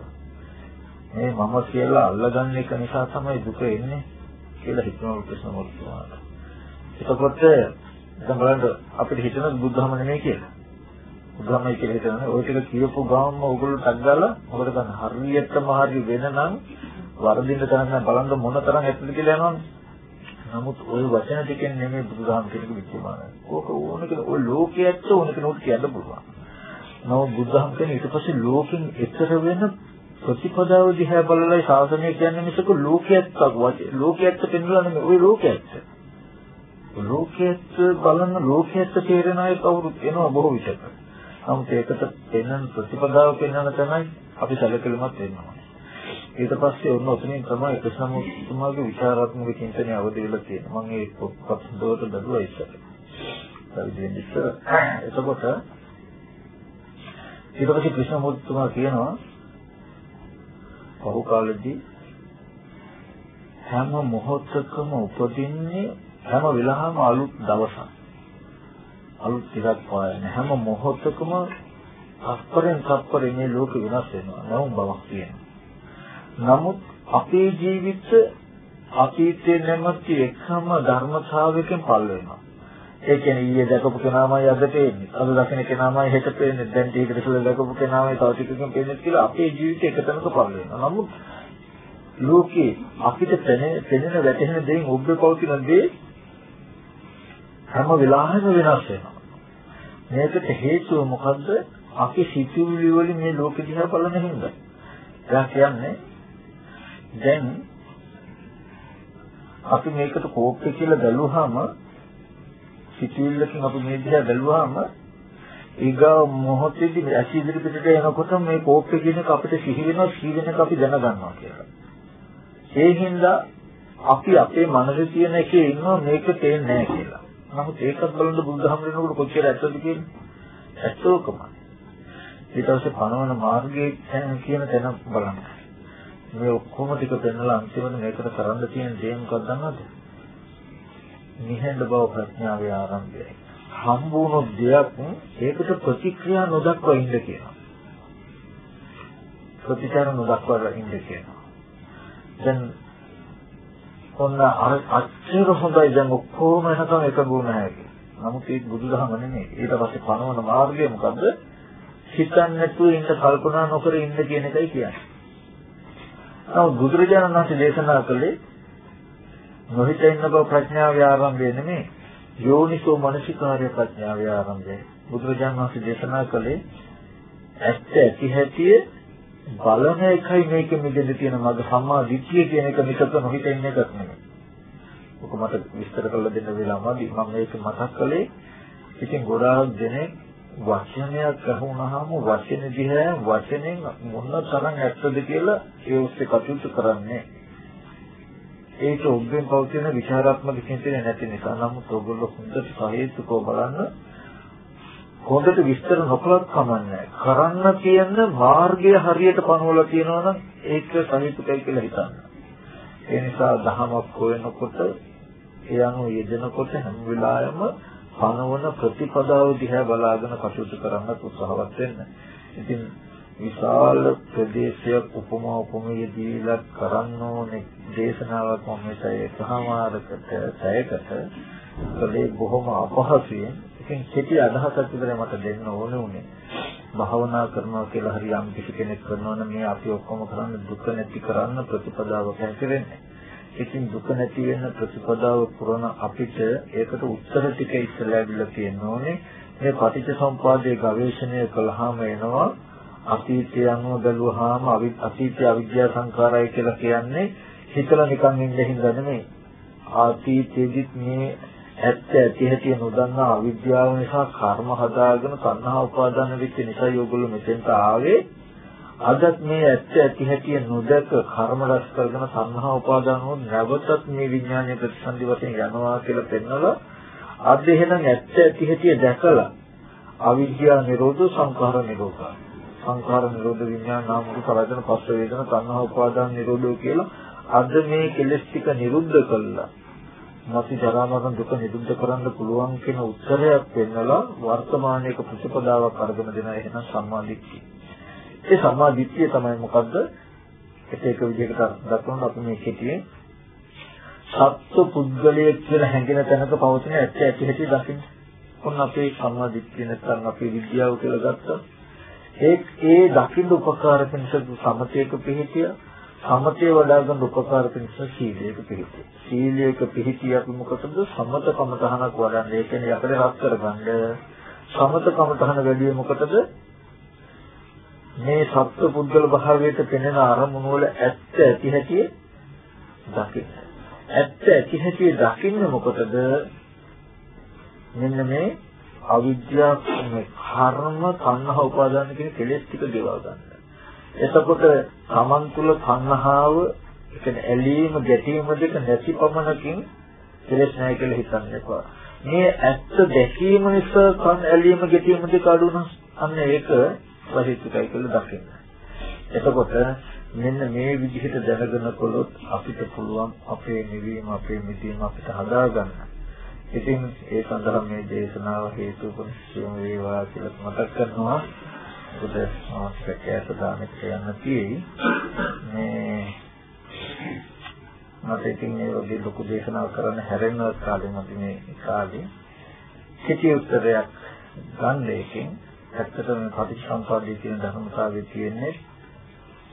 මේ මම කියලා අල්ලගන්න එක නිසා තමයි දුක එන්නේ කියලා හිතනවා කෘෂ්ණමූර්තිතුමාට. එතකොට දැන් බලන්න අපිට හිතන බුද්ධහම නෙමෙයි කියලා. බුද්ධහමයි කියලා හිතන්නේ ওই ටික කියපු ගාමම ඕගොල්ලෝ ටක් ගාලා මොකද කරන්නේ හරියටම හරි වෙනනම් වරදින්න තරම් බලන්න මොන තරම් ඇත්තද කියලා යනවනේ. නමුත් ওই වචන ටිකෙන් නෙමෙයි බුදුදහම කියන එක විද්‍යමානයි. ඕක ඕන කෙනෙක් ওই ලෝකයේත් ඕන කෙනෙකුට කියන්න පුළුවන්. නමුත් බුදුදහම කියන්නේ ඊට පස්සේ ලෝකෙන් එතර වෙන ප්‍රතිපදාව දිහා බලලා ශාසනය කියන්නේ මිසක ලෝකයේත් වචන ලෝකයේත් පෙන්වලා නෙමෙයි ওই ලෝකයේත්. ලෝකයේත් බලන ලෝකයේත් තේරෙන අය කවුරුත් එනවා බොහෝ විටක. නමුත් ඒකට පෙන්වන ප්‍රතිපදාව පෙන්වන තමයි අපි සැලකෙලමත් වෙනවා. ඊට පස්සේ ඔන්න ඔතනින් තමයි ක්‍රිෂ්ණමූර්තිතුමාගේ විචාරාත්මක චින්තනය අවදි වෙලා තියෙනවා. මම ඒ පොත්පත් දොරට බැලුවා ඉස්සර. පරිදෙන් ඉස්සර. එතකොට ඊට පස්සේ ක්‍රිෂ්ණමූර්තිතුමා කියනවා පහු කාලෙදී හැම මොහොතකම උපදින්නේ හැම වෙලාවම අලුත් දවසක්. අලුත් ටිකක් පායන හැම මොහොතකම තත්පරෙන් තත්පරේ මේ ලෝක වෙනස් වෙනවා. නවුම් බවක් තියෙනවා. නමුත් අපේ ජීවිත අතීතයේ නැමැති එකම ධර්මතාවයකින් පල් වෙනවා. ඒ කියන්නේ ඊයේ දැකපු කෙනාමයි අද පේන්නේ. අද දකින කෙනාමයි හෙට පේන්නේ. දැන් ටිකට ඉස්සෙල්ලා දැකපු කෙනාමයි තව ටිකකින් පේන්නේ කියලා අපේ ජීවිතේ එකතැනක පල් වෙනවා. නමුත් ලෝකේ අපිට පෙනෙන වැටහෙන දේෙන් ඔබ්බේ පවතින දේ හැම වෙලාවෙම වෙනස් වෙනවා. මේකට හේතුව මොකද්ද? අපි සිතුවිලි වලින් මේ ලෝකෙ දිහා බලන හින්දා. දැන් කියන්නේ දැන් අපි මේකට කෝප්පේ කියලා බැලුවාම සිතුවිල්ලකින් අපි මේ දිහා බැලුවාම ඊගා මොහොතේදී ඇසි ඉදිරිපිටට එනකොට මේ කෝප්පේ කියන එක අපිට සිහි වෙනවා සිහි වෙන එක අපි දැනගන්නවා කියලා. ඒ හින්දා අපි අපේ මනසේ තියෙන එකේ ඉන්නවා මේක තේන්නේ නැහැ කියලා. නමුත් ඒකත් බලන්න බුදුදහම දෙනකොට කොච්චර ඇත්තද කියන්නේ? ඇත්තෝකමයි. ඊට පස්සේ පණවන මාර්ගයේ කියන තැන බලන්න. මේ ඔක්කොම ටික පෙන්නලා අන්තිමට මේකට කරන්න තියෙන දේ මොකක්ද දන්නවද? නිහඬ බව ප්‍රඥාවේ ආරම්භයයි. හම්බුණු දෙයක් ඒකට ප්‍රතික්‍රියා නොදක්වා ඉන්න කියනවා. ප්‍රතිචාර නොදක්වා ඉන්න කියනවා. දැන් ඔන්න අර අච්චර හොඳයි දැන් ඔක්කොම එනකම් එකඟුණ නැහැ. නමුත් ඒක බුදුදහම නෙමෙයි. ඊට පස්සේ පනවන මාර්ගය මොකද්ද? හිතන්නේ නැතුව ඉන්න කල්පනා නොකර ඉන්න කියන එකයි කියන්නේ. නමුත් බුදුරජාණන් වහන්සේ දේශනා කළේ නොහිත ඉන්න බව ප්‍රඥාවේ ආරම්භය නෙමෙයි. යෝනිසෝ මනසිකාර්ය ප්‍රඥාවේ ආරම්භය. බුදුරජාණන් වහන්සේ දේශනා කළේ ඇත්ත ඇති හැටියේ බලන එකයි මේක මෙතන තියෙන මග සම්මා දිට්ඨිය කියන එක මිසක නොහිත ඉන්න එකක් නෙමෙයි. ඔක මට විස්තර කරලා දෙන්න වෙලාවමදි මම මේක මතක් කළේ ඉතින් ගොඩාක් දෙනෙක් වචනයක් අහුනහම වචන දිහා වචනෙන් මොන තරම් ඇත්තද කියලා ඒ ඔස්සේ කටයුතු කරන්නේ. ඒක ඔබෙන් පවතින විචාරාත්මක චින්තනය නැති නිසා. නමුත් ඔයගොල්ලෝ හොඳට සහේතුකව බලන්න හොඳට විස්තර නොකලත් කමන්නේ. කරන්න කියන මාර්ගය හරියට පනවලා තියෙනවා නම් ඒක සහිතුකයි කියලා හිතන්න. ඒ නිසා දහමක් හොයනකොට ඒ අනුව යෙදෙනකොට හැම වෙලාවෙම පනවන ප්‍රතිපදාව දිහා බලාගෙන කටයුතු කරන්න උත්සාහවත් වෙන්න. ඉතින් විශාල ප්‍රදේශයක් උපමා උපමීය දීලා කරන්න ඕනේ දේශනාවක් මම මේ සයකමාරකට සයකට කලේ බොහොම අපහසුයෙන් ඉතින් කෙටි අදහසක් විතර මට දෙන්න ඕනේ උනේ. භාවනා කරනවා කියලා හරි යම් කිසි කෙනෙක් කරනවා නම් මේ අපි ඔක්කොම කරන්නේ දුක නැති කරන්න ප්‍රතිපදාව හැසිරෙන්නේ ඉතින් දුක නැති වෙන ප්‍රතිපදාව පුරන අපිට ඒකට උත්තර ටික ඉස්සලා ඇවිල්ලා තියෙන්න ඕනේ. මේ පටිච්ච සම්පදායේ ගවේෂණය කළාම එනවා අතීතය අනුව බැලුවාම අතීතය අවිද්‍යා සංඛාරය කියලා කියන්නේ හිතලා නිකන් ඉන්න හින්දා නෙමෙයි. අතීතයේදීත් මේ ඇත්ත ඇති හැටි නොදන්නා අවිද්‍යාව නිසා කර්ම හදාගෙන තණ්හා උපාදාන වෙච්ච නිසා යෝගවල මෙතෙන්ට ආවේ අදත් මේ ඇත්ත ඇති හැටි නොදක කර්ම රැස් කරගෙන තණ්හා උපාදාන වුන් නැවතත් මේ විඥානයේ ප්‍රතිසන්දි වශයෙන් යනවා කියලා පෙන්නලා අද එහෙනම් ඇත්ත ඇති හැටි දැකලා අවිද්‍යාව නිරෝධ සංඛාර නිරෝධය සංඛාර නිරෝධ විඥාන නාම රූප සලයන පස්ස වේදන තණ්හා උපාදාන නිරෝධය කියලා අද මේ කෙලෙස් ටික නිරුද්ධ කළා. නැති ජරා මරණ දුක නිරුද්ධ කරන්න පුළුවන් කියන උත්තරයක් දෙන්නලා වර්තමානයේක ප්‍රතිපදාවක් අරගෙන දෙන එහෙනම් සම්මාදිට්ඨිය. ඒ සම්මාදිට්ඨිය තමයි මොකද්ද? ඒක එක විදිහකට දක්වන අපි මේ කෙටියෙන් සත්ව පුද්ගලයෙක් කියලා හැඟෙන තැනක පවතින ඇත්ත ඇති හැටි දකින්න. ඔන්න අපේ සම්මාදිට්ඨිය නැත්නම් අපේ විද්‍යාව කියලා ගත්තා. ඒ ඒ දකින්න උපකාර පිණිස සමතේක පිහිටිය සමතේ වඩා ගන්න උපකාර පිණිස සීලයක පිහිටිය සීලයක පිහිටිය අපි මොකටද? සමත කමතහනක් වඩන්නේ. ඒ කියන්නේ අපේ රත් කරගන්න. සමත කමතහන වැඩි මොකටද? මේ සත්ව පුද්ගල භාවයට පෙනෙන අරමුණු වල ඇත්ත ඇති හැටි දකින්න. ඇත්ත ඇති හැටි දකින්න මොකටද? මෙන්න මේ අවිද්‍යාව මේ කර්ම තණ්හා උපාදාන කියන කෙලෙස් ටික ගෙවා ගන්න. එතකොට තමන් තුළ තණ්හාව කියන්නේ ඇලීම ගැටීම දෙක නැති පමණකින් කෙලෙස් නැහැ කියලා හිතන්න එපා. මේ ඇත්ත දැකීම නිසා කන් ඇලීම ගැටීම දෙක අඩු නම් අන්න ඒක වහිතයි කියලා දකින්න. එතකොට මෙන්න මේ විදිහට දැනගෙන කළොත් අපිට පුළුවන් අපේ නිවීම අපේ මිදීම අපිට හදාගන්න. ඉතින් ඒ සඳහා මේ දේශනාව හේතු උපනිශ්චයම වේවා කියලා මතක් කරනවා. බුද මාස්කයට දානෙත් කියන්න තියෙයි. මේ මට ඉතින් මේ වගේ ලොකු දේශනාවක් කරන්න හැරෙන්න කාලේ මට මේ කාලේ සිටි උත්තරයක් ගන්න එකෙන් ඇත්තටම පටිච්චසමුප්පාදයේ තියෙන ධර්මතාවය තියෙන්නේ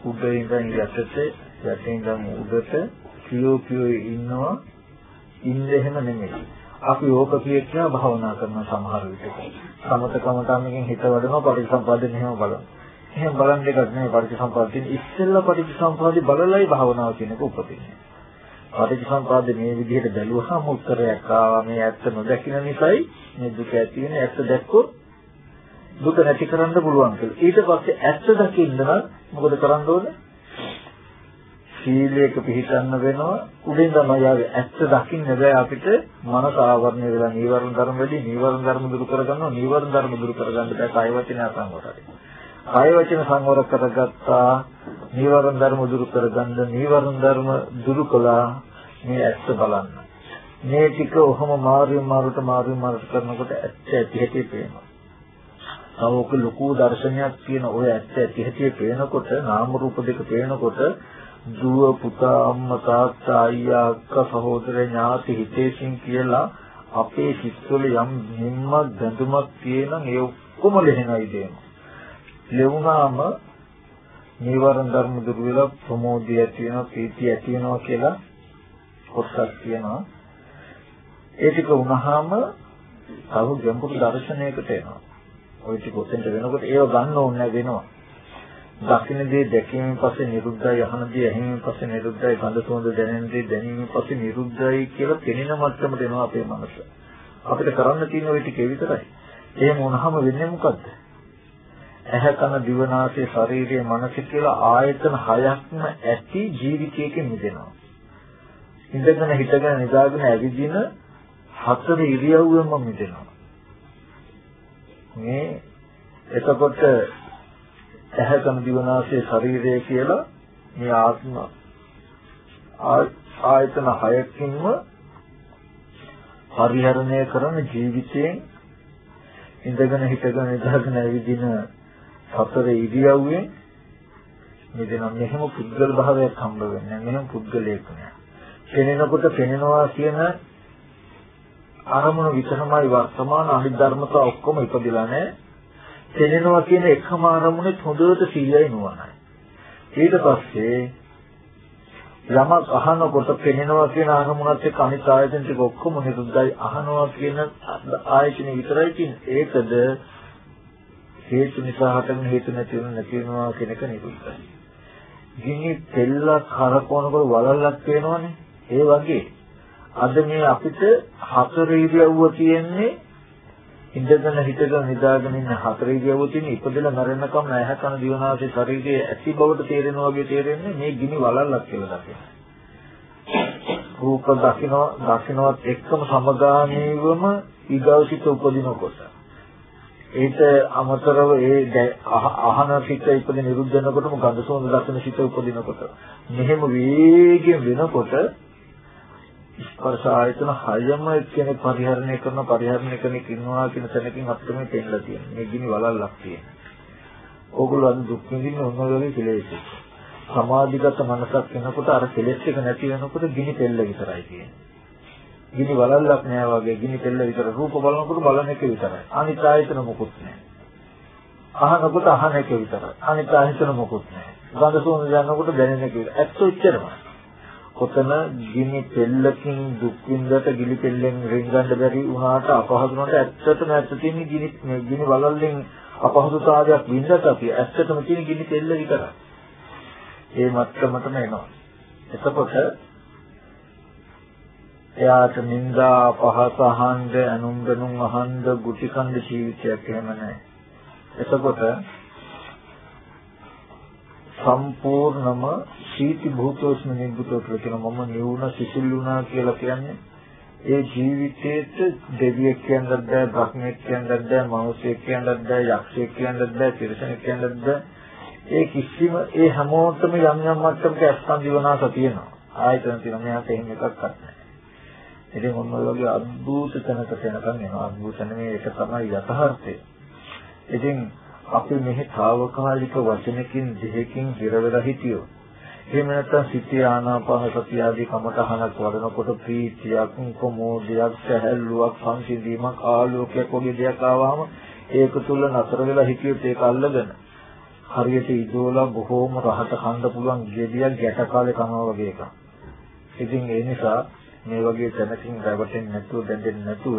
උඩ ඉඳන් යටට යටින් ඉඳන් උඩට කියෝ කියෝ ඉන්නවා ඉන්න එහෙම නෙමෙයි අපි ඕක කියනවා භාවනා කරන සමහර විටක. සමතකම තමකින් හිත වඩනවා පටිච්චසම්පාදයෙන් එහෙම බලනවා. එහෙම බලන් දෙකක් නෙමෙයි පටිච්චසම්පාදයෙන් ඉස්සෙල්ලා පටිච්චසම්පාදේ බලලයි භාවනාව කියන එක උපදින්නේ. පටිච්චසම්පාදේ මේ විදිහට බැලුවහම උත්තරයක් ආවා මේ ඇත්ත නොදකින නිසායි මේ දුක ඇති වෙන්නේ ඇත්ත දැක්කොත් දුක නැති කරන්න පුළුවන් කියලා. ඊට පස්සේ ඇත්ත දකින්න නම් මොකද කරන්න ඕනේ? සීලයක පිළිපදන්න වෙනවා. උඩින් තමයි ආවේ ඇත්ත දකින්න බෑ අපිට. මනස ආවරණය වෙලා නීවරණ ධර්ම වැඩි නීවරණ ධර්ම දුරු කරගන්නවා. නීවරණ ධර්ම දුරු කරගන්න බෑ කාය වචන සංවරයි. කාය වචන සංවර කරගත්තා. නීවරණ ධර්ම දුරු කරගන්න නීවරණ ධර්ම දුරු කළා. මේ ඇත්ත බලන්න. මේ ටික ඔහම මාර්ගය මාරුට මාර්ගය මාරුට කරනකොට ඇත්ත ඇති හැටි පේනවා. තවක ලොකු දර්ශනයක් කියන ඔය ඇත්ත ඇති හැටි පේනකොට නාම රූප දෙක පේනකොට දුව පුතා අම්මා තාත්තා අයියා අක්කා සහෝදර ඥාති හිතේසින් කියලා අපේ සිත්වල යම් නිම්මක් බැඳුමක් තියෙනම් ඒ ඔක්කොම ලෙහෙනයි දෙනවා. ලැබුණාම නීවරණ ධර්ම දුරු වෙලා ප්‍රමෝදය ඇති වෙනවා ප්‍රීතිය ඇති වෙනවා කියලා කොටසක් තියෙනවා. ඒ ටික වුණාම තව ගැඹුරු දර්ශනයකට එනවා. ওই ටික උතෙන්ට වෙනකොට ඒව ගන්න ඕනේ වෙනවා. දකින්න දේ දැකීමෙන් පස්සේ නිරුද්ධයි අහන දේ ඇහිීමෙන් පස්සේ නිරුද්ධයි ගඳ සුවඳ දැනෙන දේ දැනීමෙන් පස්සේ නිරුද්ධයි කියලා පෙනෙන මට්ටමට එනවා අපේ මනස. අපිට කරන්න තියෙන ওই ටික විතරයි. එහෙම වුණාම වෙන්නේ මොකද්ද? ඇහැ කන දිව නාසය ශරීරය මනස කියලා ආයතන හයක්ම ඇති ජීවිතයකින් මිදෙනවා. ඉඳගෙන හිටගෙන නිදාගෙන ඇවිදින හතර ඉරියව්වෙම මිදෙනවා. මේ එතකොට ඇහැකම දිවනාසය ශරීරය කියලා මේ ආත්ම ආයතන හයකින්ම පරිහරණය කරන ජීවිතයෙන් ඉඳගෙන හිටගෙන ඉඳගෙන ඇවිදින සතර ඉරියව්වෙන් මෙතන මෙහෙම පුද්ගල භාවයක් හම්බ වෙන්නේ මෙහෙම පුද්ගලයෙක් නෑ. පෙනෙනකොට පෙනෙනවා කියන අරමුණ විතරමයි වර්තමාන අනිත් ධර්මතා ඔක්කොම ඉපදිලා නැහැ. පෙනෙනවා කියන එකම අරමුණේ හොඳට සීලයි නුවණයි. ඊට පස්සේ යමක් අහනකොට පෙනෙනවා කියන අරමුණත් එක්ක අනිත් ආයතන ටික ඔක්කොම නිරුද්ධයි අහනවා කියන ආයතන විතරයි තියෙන්නේ. ඒකද හේතු නිසා හටගෙන හේතු නැති වෙන නැති වෙනවා කියන එක නිරුද්ධයි. ගිනි තෙල්ලක් කරකවනකොට වලල්ලක් වෙනවනේ. ඒ වගේ අද මේ අපිට හතර ඉරියව්ව තියෙන්නේ ඉඳගෙන හිටගෙන නිදාගෙන ඉන්න හතර ඉරියව්ව තියෙන ඉපදෙලා මරණකම් නැහ කන දිවනාසේ ශරීරයේ ඇති බවට තේරෙනවා වගේ තේරෙන්නේ මේ ගිනි වලල්ලක් කියලා දකින්න. රූප දකින්න දකින්නවත් එක්කම සමගාමීවම ඊගෞසිත උපදිනකොට ඒට අමතරව ඒ අහන සිත ඉපද නිරුද්ධ වෙනකොටම ගඳ සුවඳ දකින සිත උපදිනකොට මෙහෙම වේගයෙන් වෙනකොට ස්පර්ශ ආයතන හයම කෙනෙක් පරිහරණය කරන පරිහරණය කෙනෙක් ඉන්නවා කියන තැනකින් අපිට මේ පෙන්නලා තියෙනවා. මේ ගිනි වලල්ලක් තියෙනවා. ඕගොල්ලෝ අද දුක් විඳින්නේ ඔන්න ඔය කෙලෙස්. සමාධිගත මනසක් වෙනකොට අර කෙලෙස් එක නැති වෙනකොට ගිනි තෙල්ල විතරයි තියෙන්නේ. ගිනි වලල්ලක් නෑ වගේ ගිනි තෙල්ල විතර රූප බලනකොට බලන එක විතරයි. අනිත් ආයතන මොකුත් නෑ. අහනකොට අහන එක විතරයි. අනිත් ආයතන මොකුත් නෑ. ගඳ සුවඳ දැනනකොට දැනෙන එක විතරයි. ඇත්ත උච්චරමයි. කොතන ගිනි තෙල්ලකින් දුක් විඳට ගිනි තෙල්ලෙන් රින්ගන්න බැරි වුණාට අපහසු වුණාට ඇත්තටම ඇත්ත තියෙන ගිනි ගිනි වලල්ලෙන් අපහසුතාවයක් විඳට අපි ඇත්තටම තියෙන ගිනි තෙල්ල විතරයි. ඒ මට්ටමටම එනවා. එතකොට එයාට නිന്ദා පහස අහන්න අනුන්ගනුන් අහන්න ගුටි කන්ද ජීවිතයක් එහෙම නැහැ. එතකොට සම්පූර්ණම සීති භූතෝස්ම නිබ්බුතෝ කියලා කියන මම නිවුණ සිසිල් වුණා කියලා කියන්නේ ඒ ජීවිතේට දෙවියෙක් කියන්නත් බෑ බ්‍රහ්මෙක් කියන්නත් බෑ මනුස්සයෙක් කියන්නත් බෑ යක්ෂයෙක් කියන්නත් බෑ තිරිසනෙක් කියන්නත් බෑ. ඒ කිසිම ඒ හැමෝටම යම් යම් මට්ටමක අස්පන්දිවනාස තියෙනවා. ආයතන තියෙනවා. මෙයාට එහෙම එකක් නැහැ. ඉතින් මොන වගේ අද්භූත තැනකට යනකම් එනවා අද්භූත නෙමෙයි. ඒක තමයි යථාර්ථය. ඉතින් අපි මෙහි తాවකාලික වචනකින් දෙකකින් හිර වෙලා හිටියෝ. එහෙම නැත්නම් සිතේ ආනාපාන සතිය ආදී කමඨහනක් වඩනකොට ප්‍රීතියක්, කොමෝදයක්, සැහැල්ලුවක්, සංසිඳීමක්, ආලෝකයක් වගේ දෙයක් ආවම ඒක තුල නතර වෙලා හිටියොත් ඒක අල්ලගෙන හරියට ඉදෝලා බොහෝම රහට කන්න පුළුවන් ගෙඩියක් ගැට කාලේ කනවා වගේ එකක්. ඉතින් ඒ නිසා මේ වගේ තැනකින් රැවටෙන්නේ නැතුව බැඳෙන්නේ නැතුව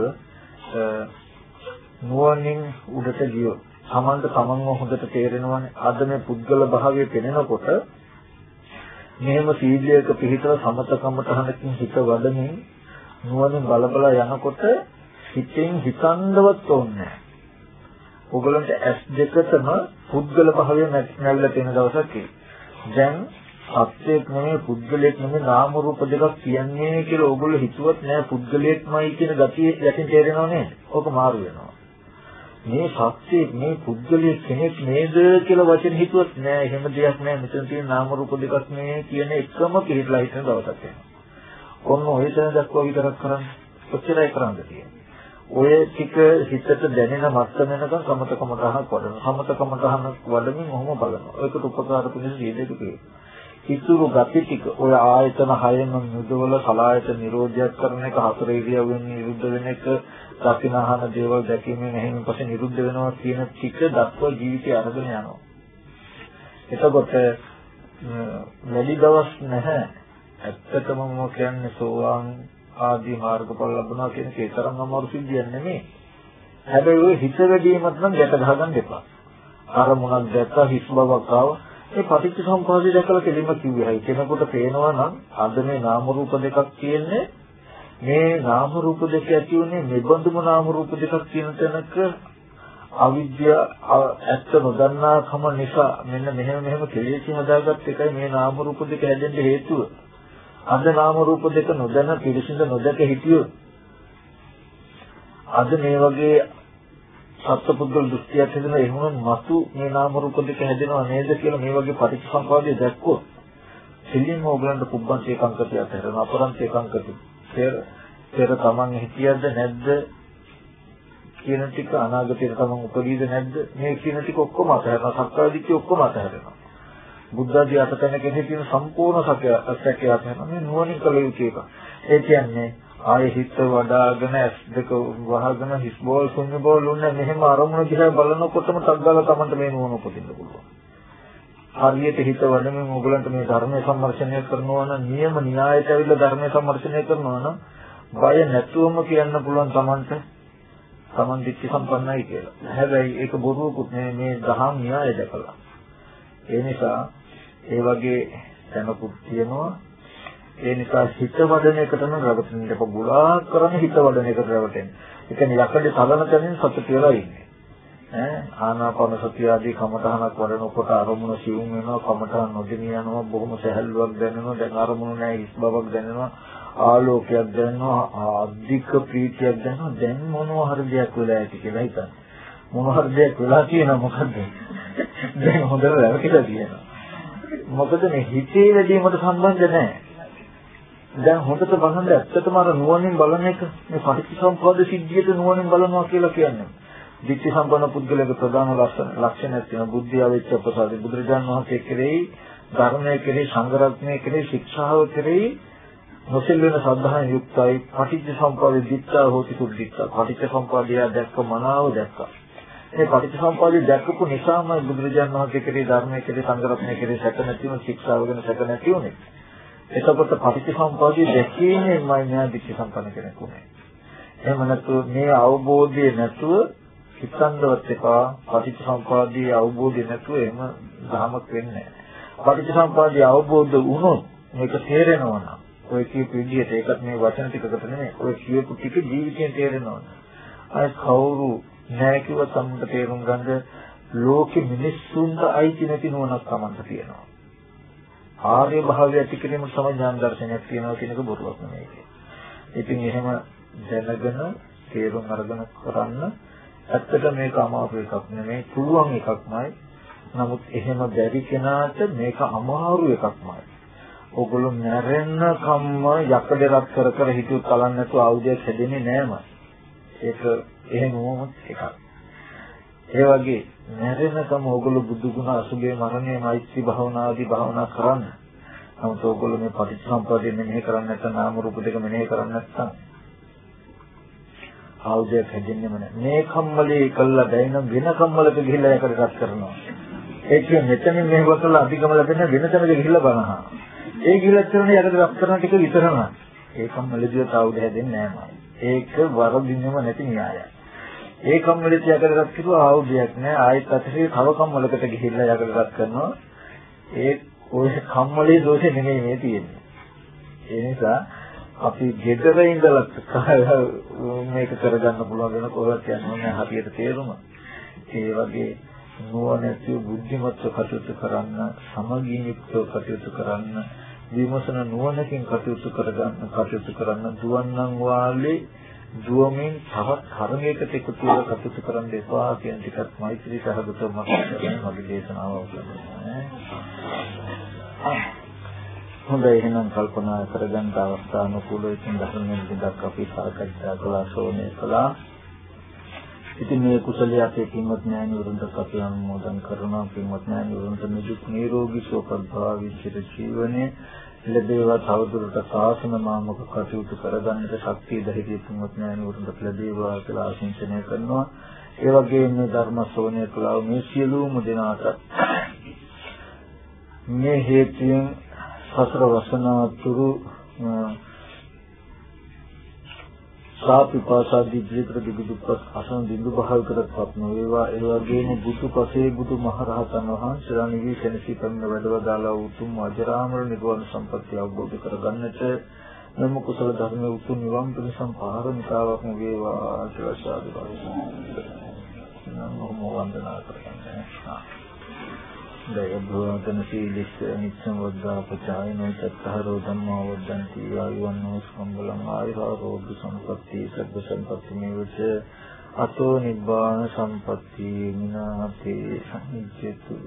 නුවණින් උඩට ගියොත් තමන්ට තමන්ව හොඳට තේරෙනවානේ අද මේ පුද්ගල භාවය පෙනෙනකොට මෙහෙම සීලයක පිළිතර සමතකමට හනකින් හිත වඩමින් නුවණින් බලබල යනකොට හිතෙන් හිතන්නවත් ඕනේ ඔයගලන්ට ඇස් දෙකතම පුද්ගල භාවය නැතිලා තියෙන දවසක් දැන් සත්‍යයක් නෙමෙයි පුද්ගලයක් නෙමෙයි නාම රූප දෙකක් කියන්නේ කියලා ඕගොල්ලෝ හිතුවත් නෑ පුද්ගලයෙක්මයි කියන ගතිය යටින් තේරෙනව නේද? ඕක මාරු වෙනවා. මේ සත්‍යයේ මේ පුද්ගලයේ කෙනෙක් නේද කියලා වචන හිතුවත් නෑ එහෙම දෙයක් නෑ මෙතන තියෙන නාම රූප දෙකක් නේ කියන එකම පිළිලා හිතන දවසක් එනවා. කොන්න ඔය තැන දක්වා විතරක් කරන්න. ඔච්චරයි කරන්න තියෙන්නේ. ඔය ටික හිතට දැනෙන මත්තම වෙනකන් සමතකම ගහක් වඩන. සමතකම ගහන වඩමින් ඔහොම බලනවා. ඒකට උපකාර පිණිස දීදෙක කියනවා. ඉතුරු ගති ටික ඔය ආයතන හයෙම මුදවල සලායත නිරෝධයක් කරන එක හතර ඉරියව්වෙන් නිරුද්ධ වෙන එක දකිනහන දේවල් දැකීමෙන් එහෙම පස්සේ නිරුද්ධ වෙනවා කියන ටික දක්වා ජීවිතය අරගෙන යනවා. එතකොට වැඩි දවස් නැහැ. ඇත්තටම මම කියන්නේ සෝවාන් ආදී මාර්ගඵල ලැබුණා කියන එක තරම් අමාරු සිද්ධියක් නෙමෙයි. හැබැයි ඔය හිත වැඩිමත් නම් ගැට ගහගන්න එපා. අර මොනක් දැක්ක හිස් බවක් ආවා ඒ පටිච්ච සමුප්පාදය දැකලා කෙලින්ම කිව්වේ හයි කෙනෙකුට පේනවා නම් අද මේ නාම රූප දෙකක් තියෙන්නේ මේ නාම රූප දෙක ඇති උනේ නිබඳුම නාම රූප දෙකක් කියන තැනක අවිද්‍යාව ඇත්ත නොදන්නා කම නිසා මෙන්න මෙහෙම මෙහෙම කෙලෙස් හදාගත් එකයි මේ නාම රූප දෙක හැදෙන්න හේතුව. අද නාම රූප දෙක නොදැන පිළිසිඳ නොදක හිටියොත් අද මේ වගේ සත්පුද්ගල දෘෂ්ටියක් හැදෙන එහෙම මතු මේ නාම රූප දෙක හැදෙනව නේද කියලා මේ වගේ පටිච්චසමුපාදය දැක්කොත් දෙලින්ම ඕගලන්ට පුබ්බන්ති ඒකාංකතිය අතහැරන අපරන්ති ඒකාංකතිය තේර පෙර තමන් හිතියද නැද්ද කියන ටික අනාගතයට තමන් උපදීද නැද්ද? මේ කියන ටික ඔක්කොම අතහැරලා සක්කාය දිට්ඨිය ඔක්කොම අතහැරෙනවා බුද්ධ ආදී අතතන කෙනෙක් තියෙන සම්පූර්ණ සත්‍ය අත්‍යක්ෂය අතහැරලා මේ නුවණින් කළ යුතු එක. ඒ කියන්නේ ආයේ හිත වඩාගෙන ඇස් දෙක වහගෙන හිස් බෝල් ශුන්‍ය බෝල් උන්නේ මෙහෙම අරමුණ දිහා බලනකොටම තග්ගල තමන්ට මේ නුවණ උපදින්න පුළුවන්. හරියට හිත වඩමින් ඕගලන්ට මේ ධර්මයේ සම්මර්ෂණය කරනවා නම් නියම න්‍යායට ඇවිල්ලා ධර්මයේ සම්මර්ෂණය කරනවා නම් බය නැතුවම කියන්න පුළුවන් Tamanට Taman දික්ක සම්පන්නයි කියලා. හැබැයි ඒක බොරුවකුත් නෙමෙයි මේ දහම් න්‍යාය දැකලා. ඒ නිසා ඒ වගේ දැනකුත් තියෙනවා. ඒ නිසා හිත වඩන එකටම රැවටෙන්න එපා. ගුණා කරන හිත වඩන එකට රැවටෙන්න. ඒ කියන්නේ යකඩේ තලන තැනින් සතුට වෙලා ඉන්නේ. ඈ ආනාපාන සතිය ආදී කමඨහනක් වඩනකොට අරමුණ සිවුම් වෙනවා කමඨහන් නොදෙමිය යනවා බොහොම සැහැල්ලුවක් දැනෙනවා දැන් අරමුණ නැහැ හිස් බවක් දැනෙනවා ආලෝකයක් දැනෙනවා අධික ප්‍රීතියක් දැනෙනවා. දැන් මොනවා හරි දෙයක් වෙලා ඇති කියලා හිතන්න. මොනවා හරි දෙයක් වෙලා තියෙනවා මොකද්ද? දැන් හොඳට රැවටිලා තියෙනවා. මොකද මේ හිතේ වැඩිමට සම්බන්ධ නැහැ දැන් හොඳට බලන්න ඇත්තටම අර නුවණින් බලන එක මේ පටිච්චසමුප්පාද සිද්ධියට නුවණින් බලනවා කියලා කියන්නේ. දිට්ඨි සම්පන්න පුද්ගලයාගේ ප්‍රධාන ලක්ෂණ ලක්ෂණයක් තියෙනවා බුද්ධිය වෙච්ච ප්‍රසාරි බුදුරජාණන් වහන්සේ කෙරෙහි ධර්මයේ කෙරෙහි සංගරත්නයේ කෙරෙහි ශික්ෂාව කෙරෙහි නොසෙල් වෙන ශ්‍රද්ධාවෙන් යුක්තයි. පටිච්ච සම්පදායේ දිට්ඨා හෝති සුද්ධිත්තා පටිච්ච සම්පදාය දැක්ක මනාව දැක්කා. මේ පටිච්ච සම්පදාය දැක්කපු නිසාම බුදුරජාණන් වහන්සේ කෙරෙහි ධර්මයේ කෙරෙහි සංගරත්නයේ කෙරෙහි සැක නැති වුණු ශික්ෂාව ගැන සැක නැති වුණේ එතකොට පටිච්ච සම්පදාය දැකීමෙන්මයි මෙයා දිට්ඨි සම්පන්න කෙනෙක් උනේ එහෙම නැතු මේ අවබෝධය නැතුව හිතන්නවත් එපා පටිච්චසමුපාදයේ අවබෝධය නැතුව එහෙම ධමයක් වෙන්නේ නැහැ. පටිච්චසමුපාදයේ අවබෝධ වුණොත් මේක තේරෙනවා නම් ඔය කියපු විදිහට ඒකත් මේ වචන ටිකකට නෙමෙයි ඔය කියපු ටික ජීවිතයෙන් තේරෙනවා. අය කවුරු නැහැ කිව්ව සම්මත තේරුම් ගන්න ලෝකෙ මිනිස්සුන්ට අයිති නැති නුවණක් Tamanට තියෙනවා. ආර්ය භාවය ඇති කිරීම තමයි ඥාන දර්ශනයක් තියෙනවා කියන එක බොරුවක් නෙමෙයි. ඉතින් එහෙම දැනගෙන තේරුම් අරගෙන කරන්න ඇත්තට මේක අමාරු එකක් නෙමෙයි පුළුවන් එකක්මයි. නමුත් එහෙම බැරි කෙනාට මේක අමාරු එකක්මයි. ඔගොල්ලෝ නැරෙන්න කම්ම යකඩ රත් කර කර හිතුවත් කලන්න නැතුව ආයුධයක් හැදෙන්නේ නෑමයි. ඒක එහෙම වුණොත් එකක්. ඒ වගේ නැරෙනකම ඔගොල්ලෝ බුදු ගුණ අසුභේ මරණය මෛත්‍රී භාවනා ආදී භාවනා කරන්න. නමුත් ඔයගොල්ලෝ මේ පටිච්චසමුප්පාදයෙන් මෙනෙහි කරන්නේ නැත්නම් නාම රූප දෙක මෙනෙහි කරන්නේ නැත්නම් ආයුධයක් හැදෙන්නෙම නැහැ. මේ කම්මලේ කළා දැයිනම් වෙන කම්මලක ගිහිල්ලා ඒකට රත් කරනවා. ඒ කියන්නේ මෙතනින් මෙහෙම කරලා අධිකම ලැබෙන වෙන තැනක ගිහිල්ලා බලනවා. ඒ ගිහිල්ලා කරන යකට රත් කරන ටික විතරම. ඒ කම්මලේදී ආයුධ හැදෙන්නේ නැහැ ඒක වරදින්නෙම නැති න්‍යායයි. ඒ කම්මලේදී යකට රත් කරුවා ආයුධයක් නැහැ. ආයෙත් අතේ තව කම්මලකට ගිහිල්ලා යකට රත් කරනවා. ඒ ඔය කම්මලේ දෝෂෙ නෙමෙයි මේ තියෙන්නේ. ඒ නිසා අපි gedara ඉඳලා මේක කරගන්න පුළුවන් වෙන කොහොමද කියන්නේ හරියට තේරුම. ඒ වගේ නුවණැති බුද්ධිමත්ව කටයුතු කරන්න, සමගින් යුක්තව කටයුතු කරන්න, විමසන නුවණකින් කටයුතු කරගන්න, කටයුතු කරන්න දුවන්නම් වාලේ දුවමින් තවත් කර්මයකට එකතු වෙලා කටයුතු කරන්න එපා කියන ටිකත් මෛත්‍රී සහගතව මගේ දේශනාව අවසන් හොඳයි එහෙනම් කල්පනා කරගන්න අවස්ථානුකූලව ඉතින් ධර්මයෙන් දෙයක් අපි සාකච්ඡා කළා ශෝණය කළා. ඉතින් මේ කුසලයේ අපේ පින්වත් ඥානවරුන්ට අපි අනුමෝදන් කරනවා පින්වත් ඥානවරුන්ට නිදුක් නිරෝගී සුවපත් චිර ජීවනයේ ලැබේවා තවදුරට සාසන මාමක කටයුතු කරගන්නට ශක්තිය ධෛර්යය පින්වත් ඥානවරුන්ට ලැබේවා කියලා ආශිංසනය කරනවා. ඒ වගේම මේ ධර්ම ශ්‍රවණය කළා මේ සියලුම දෙනාට මේ හේතුයෙන් සතර වසනාතුරු සාපිපාසාදී ජීවිත දුක දුක් අසන බිඳු භාවිකටපත් නොවේවා ඒ වගේම බුදු පසේ බුදු මහරහතන් වහන්සේලා නිවි සෙනසී කරන වැඩවදාලා උතුම් අජරාමර නිවන සම්පත්තිය අවබෝධ කරගන්නට මෙම කුසල ධර්මයේ උතුම් නිවන් පිණිසම් පාරමිතාවක්ම වේවා කියලා සාදු කරගන්නවා. නමෝ වන්දනා කරගන්නවා. දයබ්බවතන සීලිස්ස නිච්ඡං වද්දාපචායනෝ චත්තාරෝ ධම්මා වද්දන්ති ආයුවන්නෝ සම්බලං ආයුරෝග්‍ය සම්පatti සබ්බ සම්පatti මේවච අතෝ නිබ්බාන සම්පatti මිනාතේ සංජ්ජතු